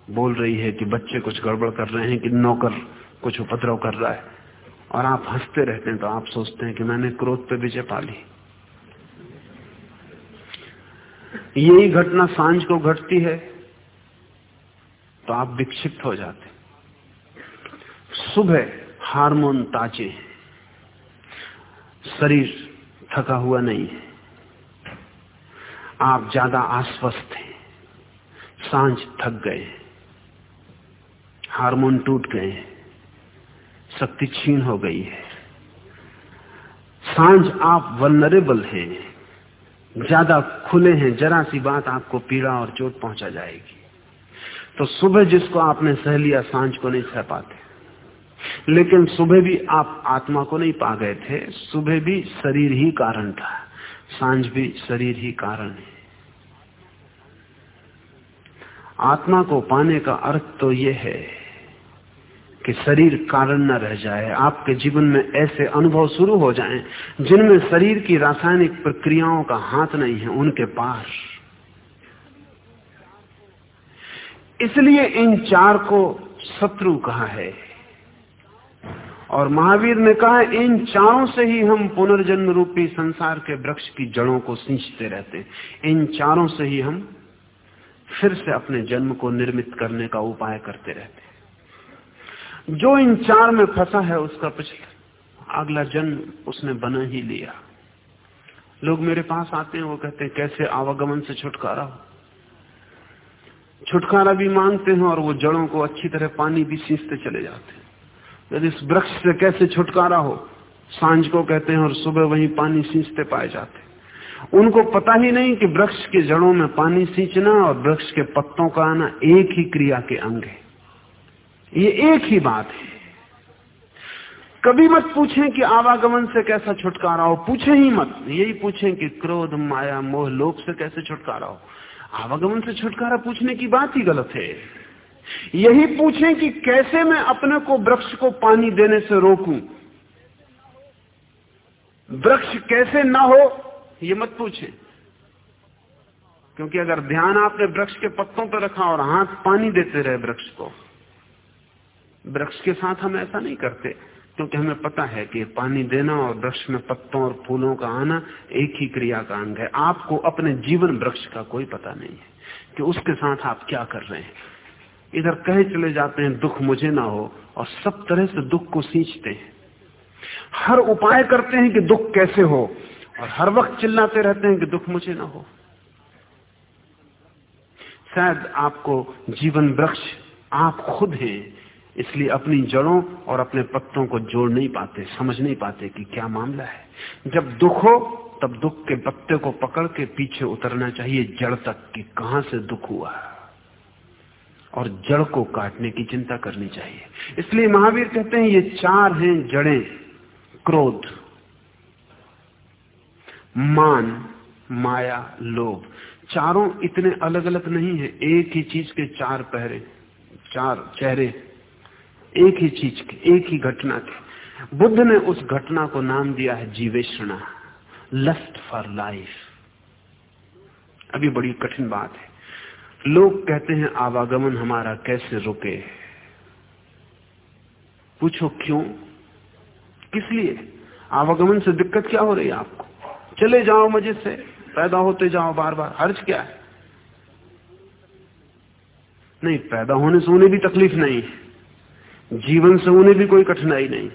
बोल रही है कि बच्चे कुछ गड़बड़ कर रहे हैं कि नौकर कुछ उपद्रव कर रहा है। और आप हँसते रहते हैं तो आप सोचते हैं कि मैंने क्रोध पे विजय पा ली। यही घटना साँझ को घटती है तो आप विक्षिप्त हो जाते सुबह हार्मोन ताजे शरीर थका हुआ नहीं है। आप ज़्यादा आश्वस्त हैं। साँझ थक गए हार्मोन टूट गए शक्ति छीन हो गई है। साँझ आप वनरेबल हैं। ज़्यादा खुले हैं, जरा सी बात आपको पीड़ा और चोट पहुँचा जाएगी। तो सुबह जिसको आपने सह लिया, साँझ को नहीं सह पाते। लेकिन सुबह भी आप आत्मा को नहीं पा गए थे, सुबह भी शरीर ही कारण था। साँझ भी शरीर ही कारण है। आत्मा को पाने का अर्थ तो यह है कि शरीर कारण न रह जाए, आपके जीवन में ऐसे अनुभव शुरू हो जाएँ, जिनमें शरीर की रासायनिक प्रक्रियाओं का हाथ नहीं है, उनके पास इसलिए इन चार को शत्रु कहा है। और महावीर ने कहा, इन चारों से ही हम पुनर्जन्म रूपी संसार के वृक्ष की जड़ों को सींचते रहते इन चारों से ही हम फिर से अपने जन्म को निर्मित करने का उपाय करते रहते जो इन चार में फंसा है उसका पिछला, अगला जन्म उसने बना ही लिया। लोग मेरे पास आते हैं, वो कहते हैं, कैसे आवागमन से छुटकारा हो? छुटकारा भी मांगते हैं और वो जड़ों को अच्छी तरह पानी भी सींचते चले जाते हैं। यदि इस वृक्ष से कैसे छुटकारा हो? साँझ को कहते हैं और सुबह वहीं पानी सींचते पाए जाते उनको पता ही नहीं कि वृक्ष के जड़ों में पानी सींचना और वृक्ष के पत्तों का आना एक ही क्रिया के अंग है। ये एक ही बात है। कभी मत पूछें कि आवागमन से कैसा छुटकारा हो। पूछे ही मत। यही पूछें कि क्रोध, माया, मोह, लोभ से कैसे छुटकारा हो। आवागमन से छुटकारा पूछने की बात ही गलत है। यही पूछें कि कैसे मैं अपने को वृक्ष को पानी देने से रोकूं। वृक्ष कैसे ना हो, ये मत पूछें। क्योंकि अगर ध्यान आपने वृक्ष के पत्तों पर रखा और हाथ पानी देते रहे वृक्ष को वृक्ष के साथ हम ऐसा नहीं करते, क्योंकि हमें पता है कि पानी देना और वृक्ष में पत्तों और फूलों का आना एक ही क्रिया का अंग है। आपको अपने जीवन वृक्ष का कोई पता नहीं है कि उसके साथ आप क्या कर रहे हैं। इधर कहे चले जाते हैं, दुख मुझे ना हो, और सब तरह से दुख को सींचते हैं। हर उपाय करते हैं कि दुख कैसे हो, और हर वक्त चिल्लाते रहते हैं कि दुख मुझे ना हो। शायद आपको जीवन वृक्ष, आप खुद हैं इसलिए अपनी जड़ों और अपने पत्तों को जोड़ नहीं पाते, समझ नहीं पाते कि क्या मामला है। जब दुख हो, तब दुख के पत्ते को पकड़ के पीछे उतरना चाहिए, जड़ तक कि कहाँ से दुख हुआ। और जड़ को काटने की चिंता करनी चाहिए। इसलिए महावीर कहते हैं, ये चार हैं जड़ें, क्रोध, मान, माया, लोभ। चारों इतने अलग अलग नहीं है, एक ही चीज़ के चार पहरे, चार चेहरे। एक ही चीज़ के, एक ही घटना के। बुद्ध ने उस घटना को नाम दिया है जीवेशना लस्ट फॉर लाइफ अभी बड़ी कठिन बात है। लोग कहते हैं, आवागमन हमारा कैसे रुके? पूछो क्यों? किस लिए? आवागमन से दिक्कत क्या हो रही है आपको? चले जाओ मज़े से, पैदा होते जाओ बार बार हर्ज क्या है? नहीं, पैदा होने से उन्हें भी तकलीफ़ नहीं जीवन से उन्हें भी कोई कठिनाई नहीं,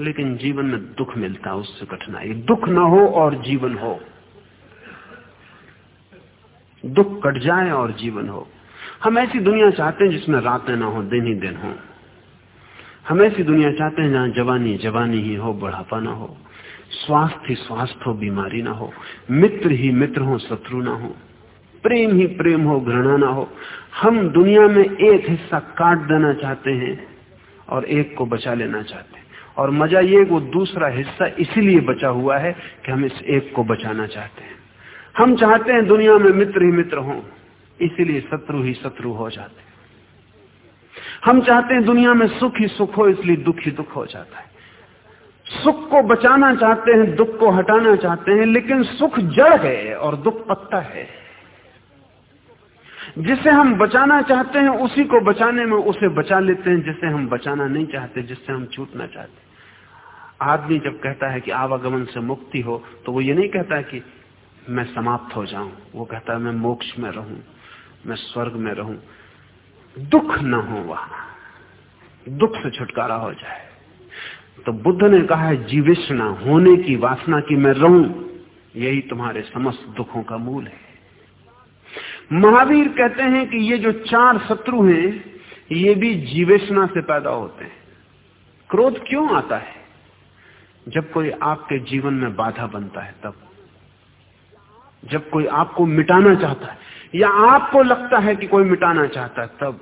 लेकिन जीवन में दुख मिलता है, उससे कठिनाई। दुख ना हो और जीवन हो। दुख कट जाए और जीवन हो। हम ऐसी दुनिया चाहते हैं जिसमें रातें ना हो, दिन ही दिन हो। हम ऐसी दुनिया चाहते हैं जहाँ जवानी जवानी ही हो, बढ़ापा ना हो। स्वास्थ्य ही स्वास्थ्य हो, बीमारी ना हो। मित्र ही मित्र हो, शत्रु ना हो। प्रेम ही प्रेम हो, घृणा ना हो। हम दुनिया में एक हिस्सा काट देना चाहते हैं और एक को बचा लेना चाहते हैं। और मज़ा ये वो दूसरा हिस्सा इसीलिए बचा हुआ है कि हम इस एक को बचाना चाहते हैं। हम चाहते हैं दुनिया में मित्र ही मित्र हो, इसीलिए शत्रु ही शत्रु हो जाते हैं। हम चाहते हैं दुनिया में सुख ही सुख हो, इसलिए दुख ही दुख हो जाता है। सुख को बचाना चाहते हैं, दुख को हटाना चाहते हैं, लेकिन सुख जड़ है और दुख पत्ता है। जिसे हम बचाना चाहते हैं, उसी को बचाने में उसे बचा लेते हैं। जिसे हम बचाना नहीं चाहते, जिससे हम छूटना चाहते। आदमी जब कहता है कि आवागमन से मुक्ति हो तो वो ये नहीं कहता कि मैं समाप्त हो जाऊँ। वो कहता है, मैं मोक्ष में रहूँ, मैं स्वर्ग में रहूँ। दुख न हो वहाँ। दुख से छुटकारा हो जाए। तो बुद्ध ने कहा है जीविष्णा होने की वासना की मैं रहूँ, यही तुम्हारे समस्त दुखों का मूल है। महावीर कहते हैं कि ये जो चार शत्रु हैं, ये भी जीवेशना से पैदा होते हैं। क्रोध क्यों आता है? जब कोई आपके जीवन में बाधा बनता है, तब। जब कोई आपको मिटाना चाहता है, या आपको लगता है कि कोई मिटाना चाहता है, तब।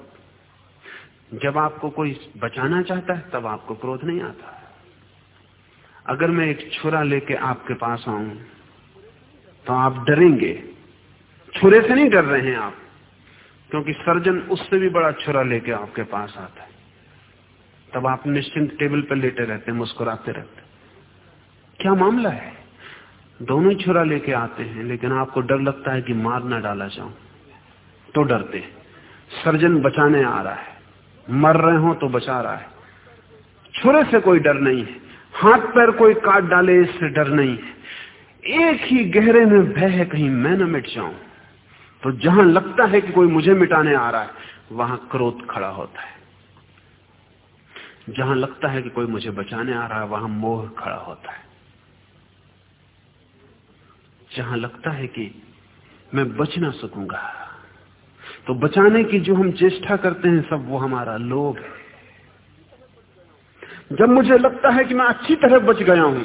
जब आपको कोई बचाना चाहता है, तब आपको क्रोध नहीं आता। अगर मैं एक छुरा लेके आपके पास आऊँ तो आप डरेंगे। छुरे से नहीं डर रहे हैं आप, क्योंकि सर्जन उससे भी बड़ा छुरा लेके आपके पास आता है। तब आप निश्चिंत टेबल पर लेटे रहते हैं, मुस्कुराते रहते क्या मामला है? दोनों ही छुरा लेके आते हैं, लेकिन आपको डर लगता है कि मार ना डाला जाऊँ। तो डरते सर्जन बचाने आ रहा है। मर रहे हो तो बचा रहा है। छुरे से कोई डर नहीं है। हाथ पैर कोई काट डाले, इससे डर नहीं है। एक ही गहरे में भय है, कहीं मैं न मिट जाऊँ। तो जहाँ लगता है कि कोई मुझे मिटाने आ रहा है, वहाँ क्रोध खड़ा होता है। जहाँ लगता है कि कोई मुझे बचाने आ रहा है, वहाँ मोह खड़ा होता है। जहाँ लगता है कि मैं बच ना सकूँगा तो बचाने की जो हम चेष्टा करते हैं, सब वो हमारा लोभ है। जब मुझे लगता है कि मैं अच्छी तरह बच गया हूँ,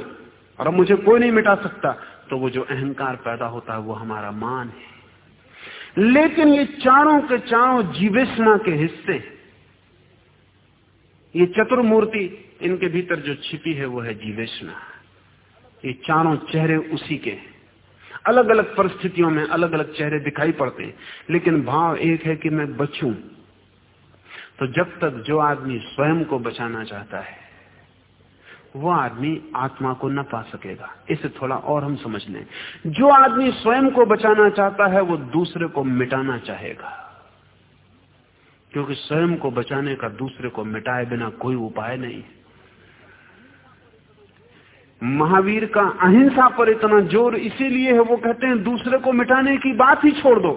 और अब मुझे कोई नहीं मिटा सकता तो वो जो अहंकार पैदा होता है, वो हमारा मान है। लेकिन ये चारों के चारों जीवेशना के हिस्से ये चतुर्मूर्ति, इनके भीतर जो छिपी है, वो है जीवेशना ये चारों चेहरे उसी के अलग अलग परिस्थितियों में अलग अलग चेहरे दिखाई पड़ते हैं। लेकिन भाव एक है कि मैं बचूं। तो जब तक जो आदमी स्वयं को बचाना चाहता है वो आदमी आत्मा को न पा सकेगा। इसे थोड़ा और हम समझ लें। जो आदमी स्वयं को बचाना चाहता है, वो दूसरे को मिटाना चाहेगा। क्योंकि स्वयं को बचाने का दूसरे को मिटाए बिना कोई उपाय नहीं। महावीर का अहिंसा पर इतना ज़ोर इसीलिए है, वो कहते हैं, दूसरे को मिटाने की बात ही छोड़ दो,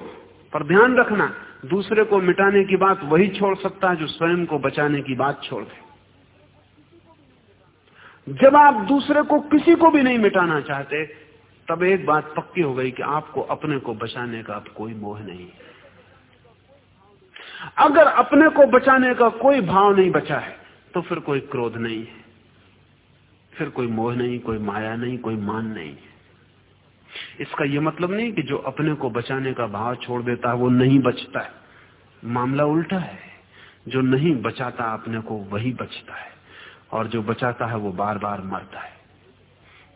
पर ध्यान रखना, दूसरे को मिटाने की बात वही छोड़ सकता है जो स्वयं को बचाने की बात छोड़ दे। जब आप दूसरे को किसी को भी नहीं मिटाना चाहते, तब एक बात पक्की हो गई कि आपको अपने को बचाने का अब कोई मोह नहीं अगर अपने को बचाने का कोई भाव नहीं बचा है तो फिर कोई क्रोध नहीं है। फिर कोई मोह नहीं, कोई माया नहीं, कोई मान नहीं है। इसका यह मतलब नहीं कि जो अपने को बचाने का भाव छोड़ देता है, वो नहीं बचता है। मामला उल्टा है। जो नहीं बचाता अपने को, वही बचता है। और जो बचाता है वो बार बार मरता है।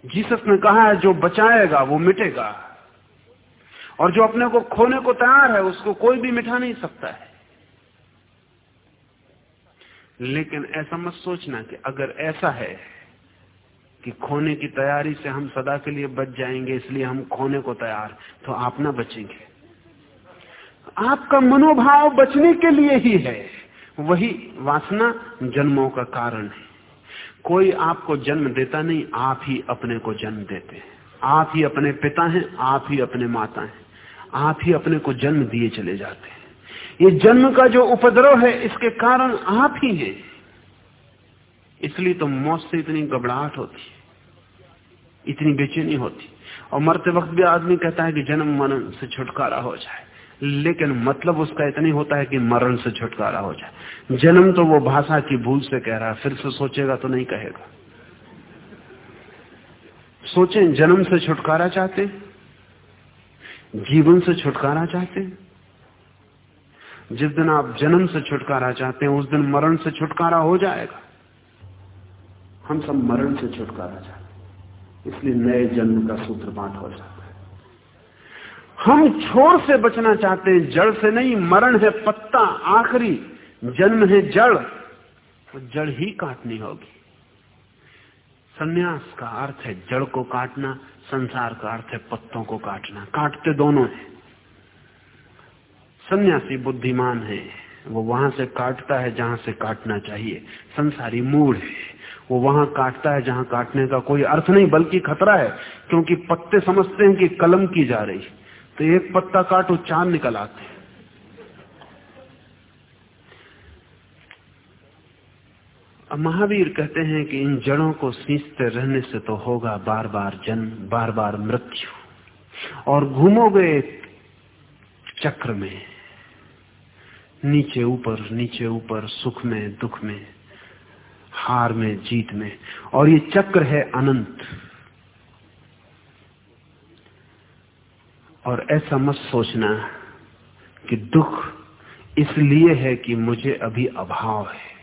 जीसस ने कहा है, जो बचाएगा, वो मिटेगा। और जो अपने को खोने को तैयार है, उसको कोई भी मिटा नहीं सकता है। लेकिन ऐसा मत सोचना कि अगर ऐसा है कि खोने की तैयारी से हम सदा के लिए बच जाएँगे, इसलिए हम खोने को तैयार तो आप ना बचेंगे। आपका मनोभाव बचने के लिए ही है। वही वासना जन्मों का कारण है। कोई आपको जन्म देता नहीं, आप ही अपने को जन्म देते हैं। आप ही अपने पिता हैं, आप ही अपने माता हैं। आप ही अपने को जन्म दिए चले जाते हैं। ये जन्म का जो उपद्रव है, इसके कारण आप ही हैं। इसलिए तो मौत से इतनी घबराहट होती है, इतनी बेचैनी होती और मरते वक्त भी आदमी कहता है कि जन्म मरण से छुटकारा हो जाए। लेकिन मतलब उसका इतनी होता है कि मरण से छुटकारा हो जाए। जन्म तो वो भाषा की भूल से कह रहा है, फिर से सोचेगा तो नहीं कहेगा। सोचें, जन्म से छुटकारा चाहते जीवन से छुटकारा चाहते जिस दिन आप जन्म से छुटकारा चाहते हैं, उस दिन मरण से छुटकारा हो जाएगा। हम सब मरण से छुटकारा चाहते इसलिए नए जन्म का सूत्रपाठ हो है। हम छोर से बचना चाहते हैं, जड़ से नहीं, मरण है पत्ता, आखिरी, जन्म है जड़। तो जड़ ही काटनी होगी। सन्यास का अर्थ है जड़ को काटना, संसार का अर्थ है पत्तों को काटना। काटते दोनों है। सन्यासी बुद्धिमान है, वो वहाँ से काटता है जहाँ से काटना चाहिए। संसारी मूड है, वो वहाँ काटता है जहाँ काटने का कोई अर्थ नहीं, बल्कि खतरा है, क्योंकि पत्ते समझते हैं कि कलम की जा रही तो एक पत्ता काटो, चाँद निकल आते महावीर कहते हैं कि इन जड़ों को सींचते रहने से तो होगा बार बार जन्म बार बार मृत्यु। और घूमोगे चक्र में, नीचे ऊपर नीचे ऊपर, सुख में, दुख में, हार में, जीत में। और ये चक्र है अनंत। और ऐसा मत सोचना कि दुख इसलिए है कि मुझे अभी अभाव है।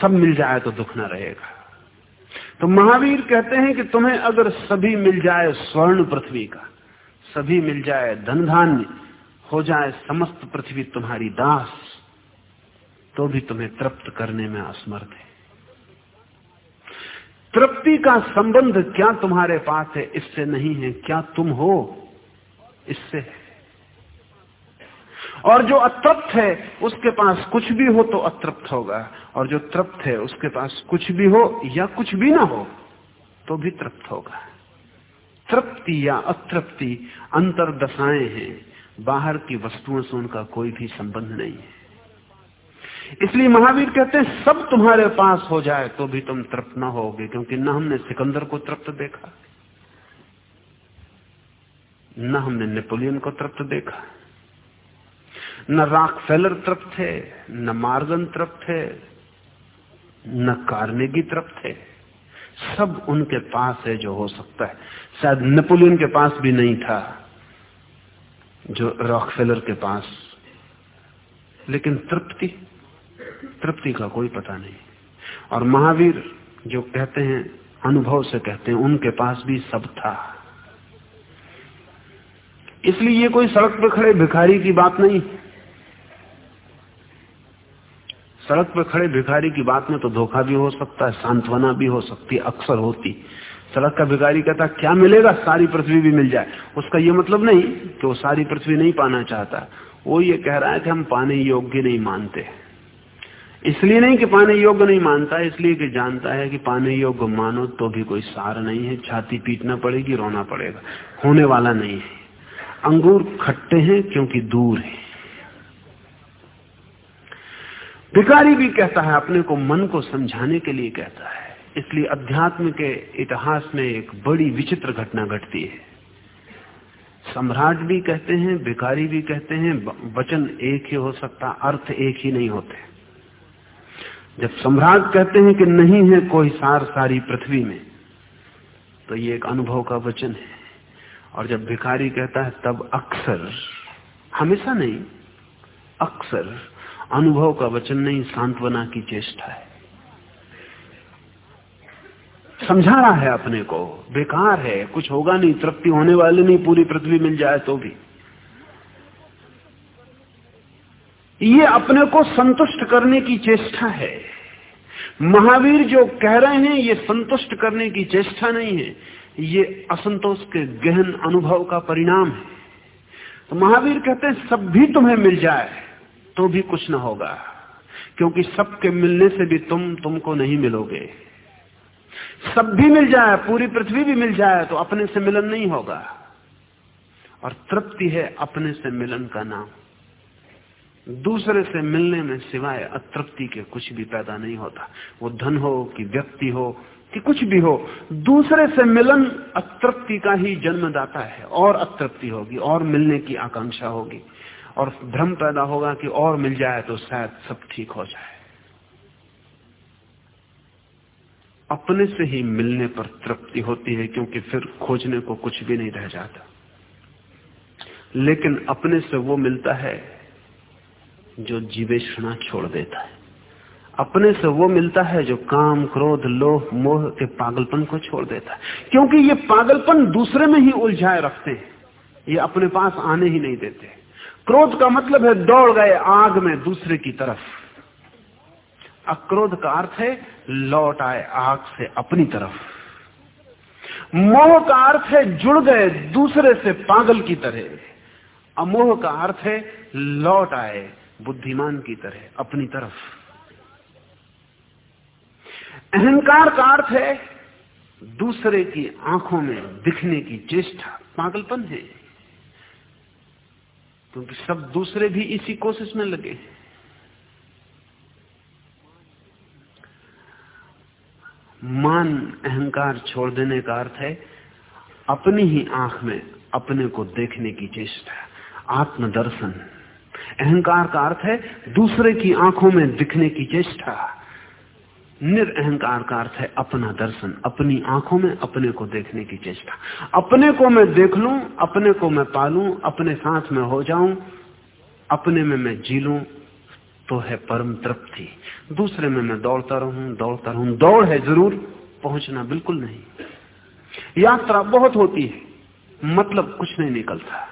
सब मिल जाए तो दुख ना रहेगा। तो महावीर कहते हैं कि तुम्हें अगर सभी मिल जाए स्वर्ण पृथ्वी का, सभी मिल जाए धन धान्य हो जाए समस्त पृथ्वी तुम्हारी दास तो भी तुम्हें तृप्त करने में असमर्थ है। तृप्ति का संबंध क्या तुम्हारे पास है? इससे नहीं है। क्या तुम हो? इससे। है और जो अतृप्त है, उसके पास कुछ भी हो तो अतृप्त होगा। और जो तृप्त है, उसके पास कुछ भी हो या कुछ भी ना हो तो भी तृप्त होगा। तृप्ति या अतृप्ति अंतर दशाएँ हैं। बाहर की वस्तुओं से उनका कोई भी संबंध नहीं है। इसलिए महावीर कहते हैं, सब तुम्हारे पास हो जाए तो भी तुम तृप्त ना होगे, क्योंकि न हमने सिकंदर को तृप्त देखा। न हमने नेपोलियन को तृप्त देखा। न राक फेलर तृप्त थे न मार्गन तृप्त थे न कारनेगी तृप्त है। सब उनके पास है जो हो सकता है। शायद नेपोलियन के पास भी नहीं था जो रॉकफेलर के पास। लेकिन तृप्ति तृप्ति का कोई पता नहीं। और महावीर जो कहते हैं, अनुभव से कहते हैं, उनके पास भी सब था। इसलिए ये कोई सड़क पर खड़े भिखारी की बात नहीं। सड़क पर खड़े भिखारी की बात में तो धोखा भी हो सकता है, सांत्वना भी हो सकती है, अक्सर होती। सड़क का भिखारी कहता, क्या मिलेगा? सारी पृथ्वी भी मिल जाए। उसका ये मतलब नहीं कि वो सारी पृथ्वी नहीं पाना चाहता। वो ये कह रहा है कि हम पाने योग्य नहीं मानते। इसलिए नहीं कि पाने योग्य नहीं मानता, इसलिए कि जानता है कि पाने योग्य मानो तो भी कोई सार नहीं है, छाती पीटना पड़ेगी, रोना पड़ेगा। होने वाला नहीं है। अंगूर खट्टे हैं क्योंकि दूर है। भिकारी भी कहता है, अपने को मन को समझाने के लिए कहता है। इसलिए अध्यात्म के इतिहास में एक बड़ी विचित्र घटना घटती है। सम्राट भी कहते हैं भिकारी भी कहते हैं वचन एक ही हो सकता, अर्थ एक ही नहीं होते। जब सम्राट कहते हैं कि नहीं है कोई सार सारी पृथ्वी में तो ये एक अनुभव का वचन है। और जब भिखारी कहता है, तब अक्सर, हमेशा नहीं, अक्सर अनुभव का वचन नहीं, सांत्वना की चेष्टा है। समझा रहा है अपने को, बेकार है, कुछ होगा नहीं, तृप्ति होने वाली नहीं, पूरी पृथ्वी मिल जाए तो भी। ये अपने को संतुष्ट करने की चेष्टा है। महावीर जो कह रहे हैं, ये संतुष्ट करने की चेष्टा नहीं है। ये असंतोष के गहन अनुभव का परिणाम है। तो महावीर कहते हैं, सब भी तुम्हें मिल जाए तो भी कुछ ना होगा, क्योंकि सबके मिलने से भी तुम तुमको नहीं मिलोगे। सब भी मिल जाए, पूरी पृथ्वी भी मिल जाए तो अपने से मिलन नहीं होगा। और तृप्ति है अपने से मिलन का नाम। दूसरे से मिलने में सिवाय अतृप्ति के कुछ भी पैदा नहीं होता। वो धन हो कि व्यक्ति हो कि कुछ भी हो, दूसरे से मिलन अतृप्ति का ही जन्मदाता है, और अतृप्ति होगी, और मिलने की आकांक्षा होगी। और भ्रम पैदा होगा कि और मिल जाए तो शायद सब ठीक हो जाए। अपने से ही मिलने पर तृप्ति होती है, क्योंकि फिर खोजने को कुछ भी नहीं रह जाता। लेकिन अपने से वो मिलता है, जो जीवेषणा छोड़ देता है। अपने से वो मिलता है जो काम, क्रोध लोह मोह के पागलपन को छोड़ देता है। क्योंकि ये पागलपन दूसरे में ही उलझाए रखते हैं। ये अपने पास आने ही नहीं देते। क्रोध का मतलब है दौड़ गए आग में दूसरे की तरफ़। अक्रोध का अर्थ है लौट आए आग से अपनी तरफ़। मोह का अर्थ है जुड़ गए दूसरे से पागल की तरह। अमोह का अर्थ है लौट आए बुद्धिमान की तरह, अपनी तरफ़। अहंकार का अर्थ है दूसरे की आँखों में दिखने की चेष्टा। पागलपन है। क्योंकि सब दूसरे भी इसी कोशिश में लगे मान अहंकार छोड़ देने का अर्थ है अपनी ही आँख में अपने को देखने की चेष्टा, आत्मदर्शन। अहंकार का अर्थ है दूसरे की आँखों में दिखने की चेष्टा। निरअहकार का अर्थ है अपना दर्शन, अपनी आँखों में अपने को देखने की चेष्टा। अपने को मैं देख लू, अपने को मैं पालू, अपने साथ में हो जाऊँ, अपने में मैं जी लू तो है परम तृप्ति। दूसरे में मैं दौड़ता रहूँ दौड़ता रहूँ। दौड़ है ज़रूर, पहुँचना बिल्कुल नहीं। यात्रा बहुत होती है मतलब कुछ नहीं निकलता।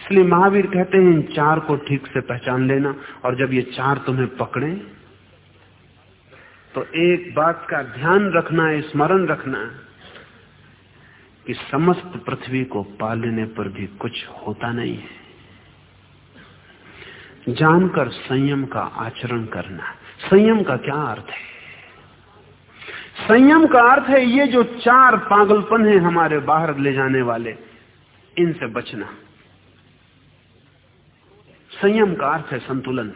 इसलिए महावीर कहते हैं, इन चार को ठीक से पहचान लेना, और जब ये चार तुम्हें पकड़े तो एक बात का ध्यान रखना स्मरण रखना कि समस्त पृथ्वी को पालने पर भी कुछ होता नहीं है। जानकर संयम का आचरण करना, संयम का क्या अर्थ है? संयम का अर्थ है ये जो चार पागलपन है हमारे बाहर ले जाने वाले, इनसे बचना। संयम का अर्थ है संतुलन,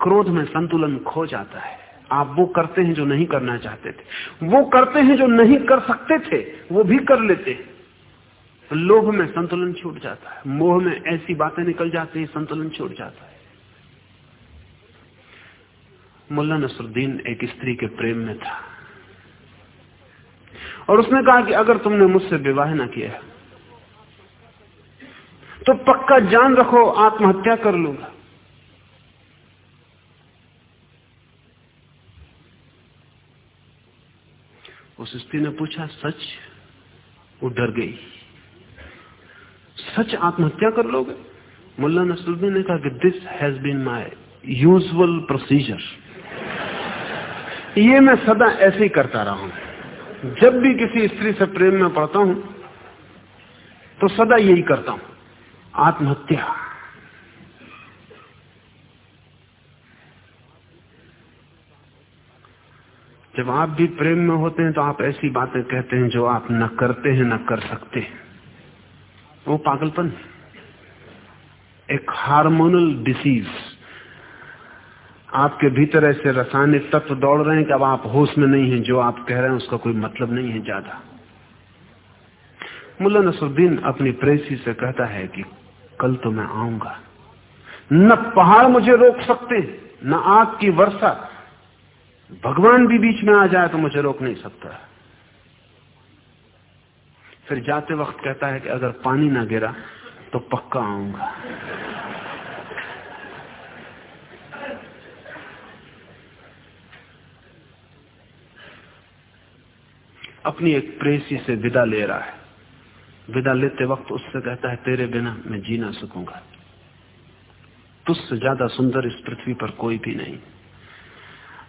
क्रोध में संतुलन खो जाता है। आप वो करते हैं जो नहीं करना चाहते थे। वो करते हैं जो नहीं कर सकते थे, वो भी कर लेते लोभ में संतुलन छूट जाता है। मोह में ऐसी बातें निकल जाती है, संतुलन छूट जाता है। मुल्ला नसरुद्दीन एक स्त्री के प्रेम में था। और उसने कहा कि अगर तुमने मुझसे विवाह ना किया तो पक्का जान रखो, आत्महत्या कर लूँगा। उस स्त्री ने पूछा, सच? वो डर गई। सच आत्महत्या कर लोगे? मुल्ला नसरुद्दीन ने कहा कि this has been my usual procedure ये मैं सदा ऐसे ही करता रहा हूँ। जब भी किसी स्त्री से प्रेम में पड़ता हूँ तो सदा यही करता हूँ। आत्महत्या। जब आप भी प्रेम में होते हैं तो आप ऐसी बातें कहते हैं जो आप न करते हैं, न कर सकते। वो पागलपन एक हार्मोनल डिसीज। आपके भीतर ऐसे रासायनिक तत्व दौड़ रहे हैं कि अब आप होश में नहीं हैं, जो आप कह रहे हैं उसका कोई मतलब नहीं है ज़्यादा। मुल्ला नसरुद्दीन अपनी प्रेसी से कहता है कि कल तो मैं आऊँगा। न पहाड़ मुझे रोक सकते, न आग की वर्षा भगवान भी बीच में आ जाए तो मुझे रोक नहीं सकता। फिर जाते वक्त कहता है कि अगर पानी ना गिरा तो पक्का आऊँगा। अपनी एक प्रेसी से विदा ले रहा है। विदा लेते वक्त उससे कहता है, तेरे बिना मैं जी ना सकूँगा। तुझसे ज़्यादा सुंदर इस पृथ्वी पर कोई भी नहीं।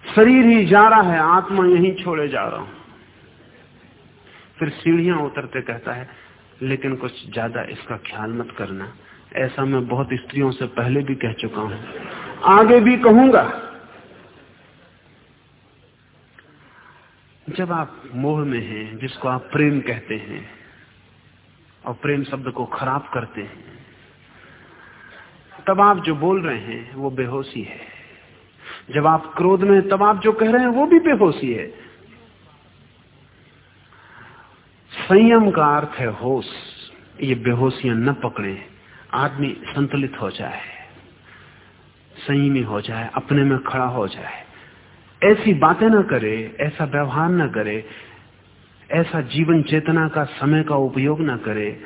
शरीर ही जा रहा है, आत्मा यहीं छोड़े जा रहा हूँ। फिर सीढ़ियाँ उतरते कहता है, लेकिन कुछ ज़्यादा इसका ख्याल मत करना। ऐसा मैं बहुत स्त्रियों से पहले भी कह चुका हूँ। आगे भी कहूँगा। जब आप मोह में हैं, जिसको आप प्रेम कहते हैं, और प्रेम शब्द को खराब करते हैं, तब आप जो बोल रहे हैं, वो बेहोशी है। जब आप क्रोध में तब आप जो कह रहे हैं, वो भी बेहोशी है। संयम का अर्थ है होश। ये बेहोशियाँ न पकड़े। आदमी संतुलित हो जाए। संयमी हो जाए। अपने में खड़ा हो जाए। ऐसी बातें ना करे, ऐसा व्यवहार ना करे, ऐसा जीवन चेतना का, समय का उपयोग ना करे,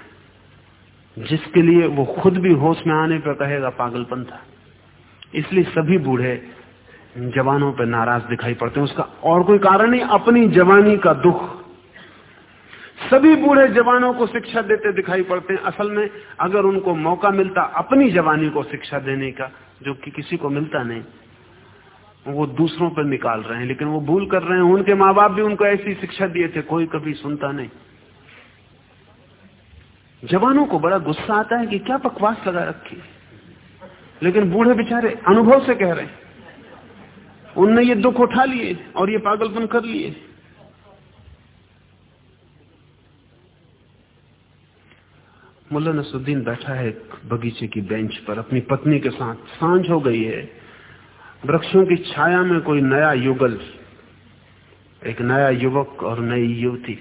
जिसके लिए वो खुद भी होश में आने पर कहेगा, पागलपन था। इसलिए सभी बूढ़े जवानों पर नाराज़ दिखाई पड़ते हैं। उसका और कोई कारण नहीं, अपनी जवानी का दुख। सभी बूढ़े जवानों को शिक्षा देते दिखाई पड़ते हैं। असल में अगर उनको मौका मिलता अपनी जवानी को शिक्षा देने का, जो कि किसी को मिलता नहीं, वो दूसरों पर निकाल रहे हैं। लेकिन वो भूल कर रहे हैं। उनके माँ बाप भी उनको ऐसी शिक्षा दिए थे, कोई कभी सुनता नहीं। जवानों को बड़ा गुस्सा आता है कि क्या बकवास लगा रखी लेकिन बूढ़े बेचारे अनुभव से कह रहे हैं। उनने ये दुख उठा लिए और ये पागलपन कर लिए। मुल्ला नसुद्दीन बैठा है बगीचे की बेंच पर, अपनी पत्नी के साथ। साँझ हो गई है। वृक्षों की छाया में कोई नया युगल, एक नया युवक और नई युवती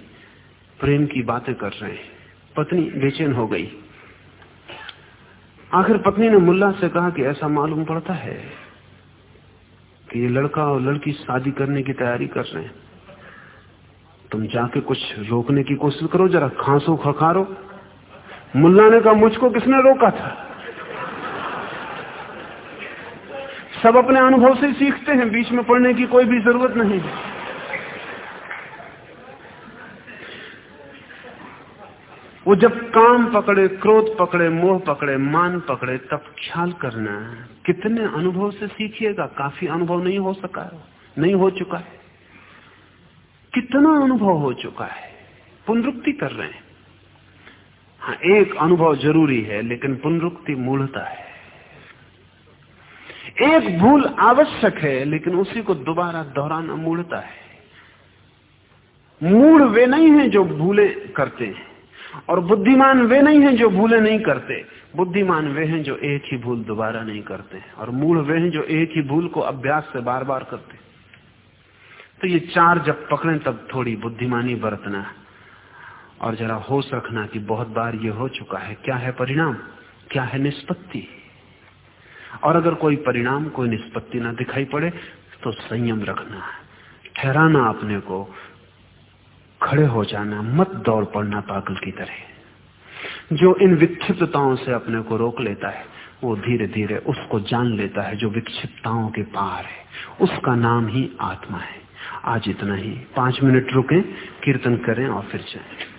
प्रेम की बातें कर रहे हैं। पत्नी बेचैन हो गई। आखिर पत्नी ने मुल्ला से कहा कि ऐसा मालूम पड़ता है। कि ये लड़का और लड़की शादी करने की तैयारी कर रहे हैं। तुम जाके कुछ रोकने की कोशिश करो, जरा खांसो खखारो। मुल्ला ने कहा मुझको किसने रोका था? सब अपने अनुभव से सीखते हैं, बीच में पढ़ने की कोई भी ज़रूरत नहीं वो जब काम पकड़े, क्रोध पकड़े, मोह पकड़े, मान पकड़े, तब ख्याल करना कितने अनुभव से सीखिएगा, काफ़ी अनुभव नहीं हो सका नहीं हो चुका है। कितना अनुभव हो चुका है, पुनरुक्ति कर रहे हैं। हाँ एक अनुभव ज़रूरी है, लेकिन पुनरुक्ति मूढ़ता है। एक भूल आवश्यक है, लेकिन उसी को दोबारा दोहराना मूढ़ता है। मूढ़ वे नहीं है जो भूले करते हैं। और बुद्धिमान वे नहीं हैं जो भूले नहीं करते। बुद्धिमान वे हैं जो एक ही भूल दोबारा नहीं करते और मूढ़ वे हैं जो एक ही भूल को अभ्यास से बार बार करते तो ये चार जब पकड़े, तब थोड़ी बुद्धिमानी बरतना। और जरा होश रखना कि बहुत बार ये हो चुका है। क्या है परिणाम? क्या है निष्पत्ति? और अगर कोई परिणाम, कोई निष्पत्ति ना दिखाई पड़े तो संयम रखना। ठहराना अपने को खड़े हो जाना, मत दौड़ पड़ना पागल की तरह। जो इन विक्षिप्तताओं से अपने को रोक लेता है, वो धीरे धीरे उसको जान लेता है जो विक्षिप्तताओं के पार है। उसका नाम ही आत्मा है। आज इतना ही। पाँच मिनट रुके, कीर्तन करें और फिर जाए।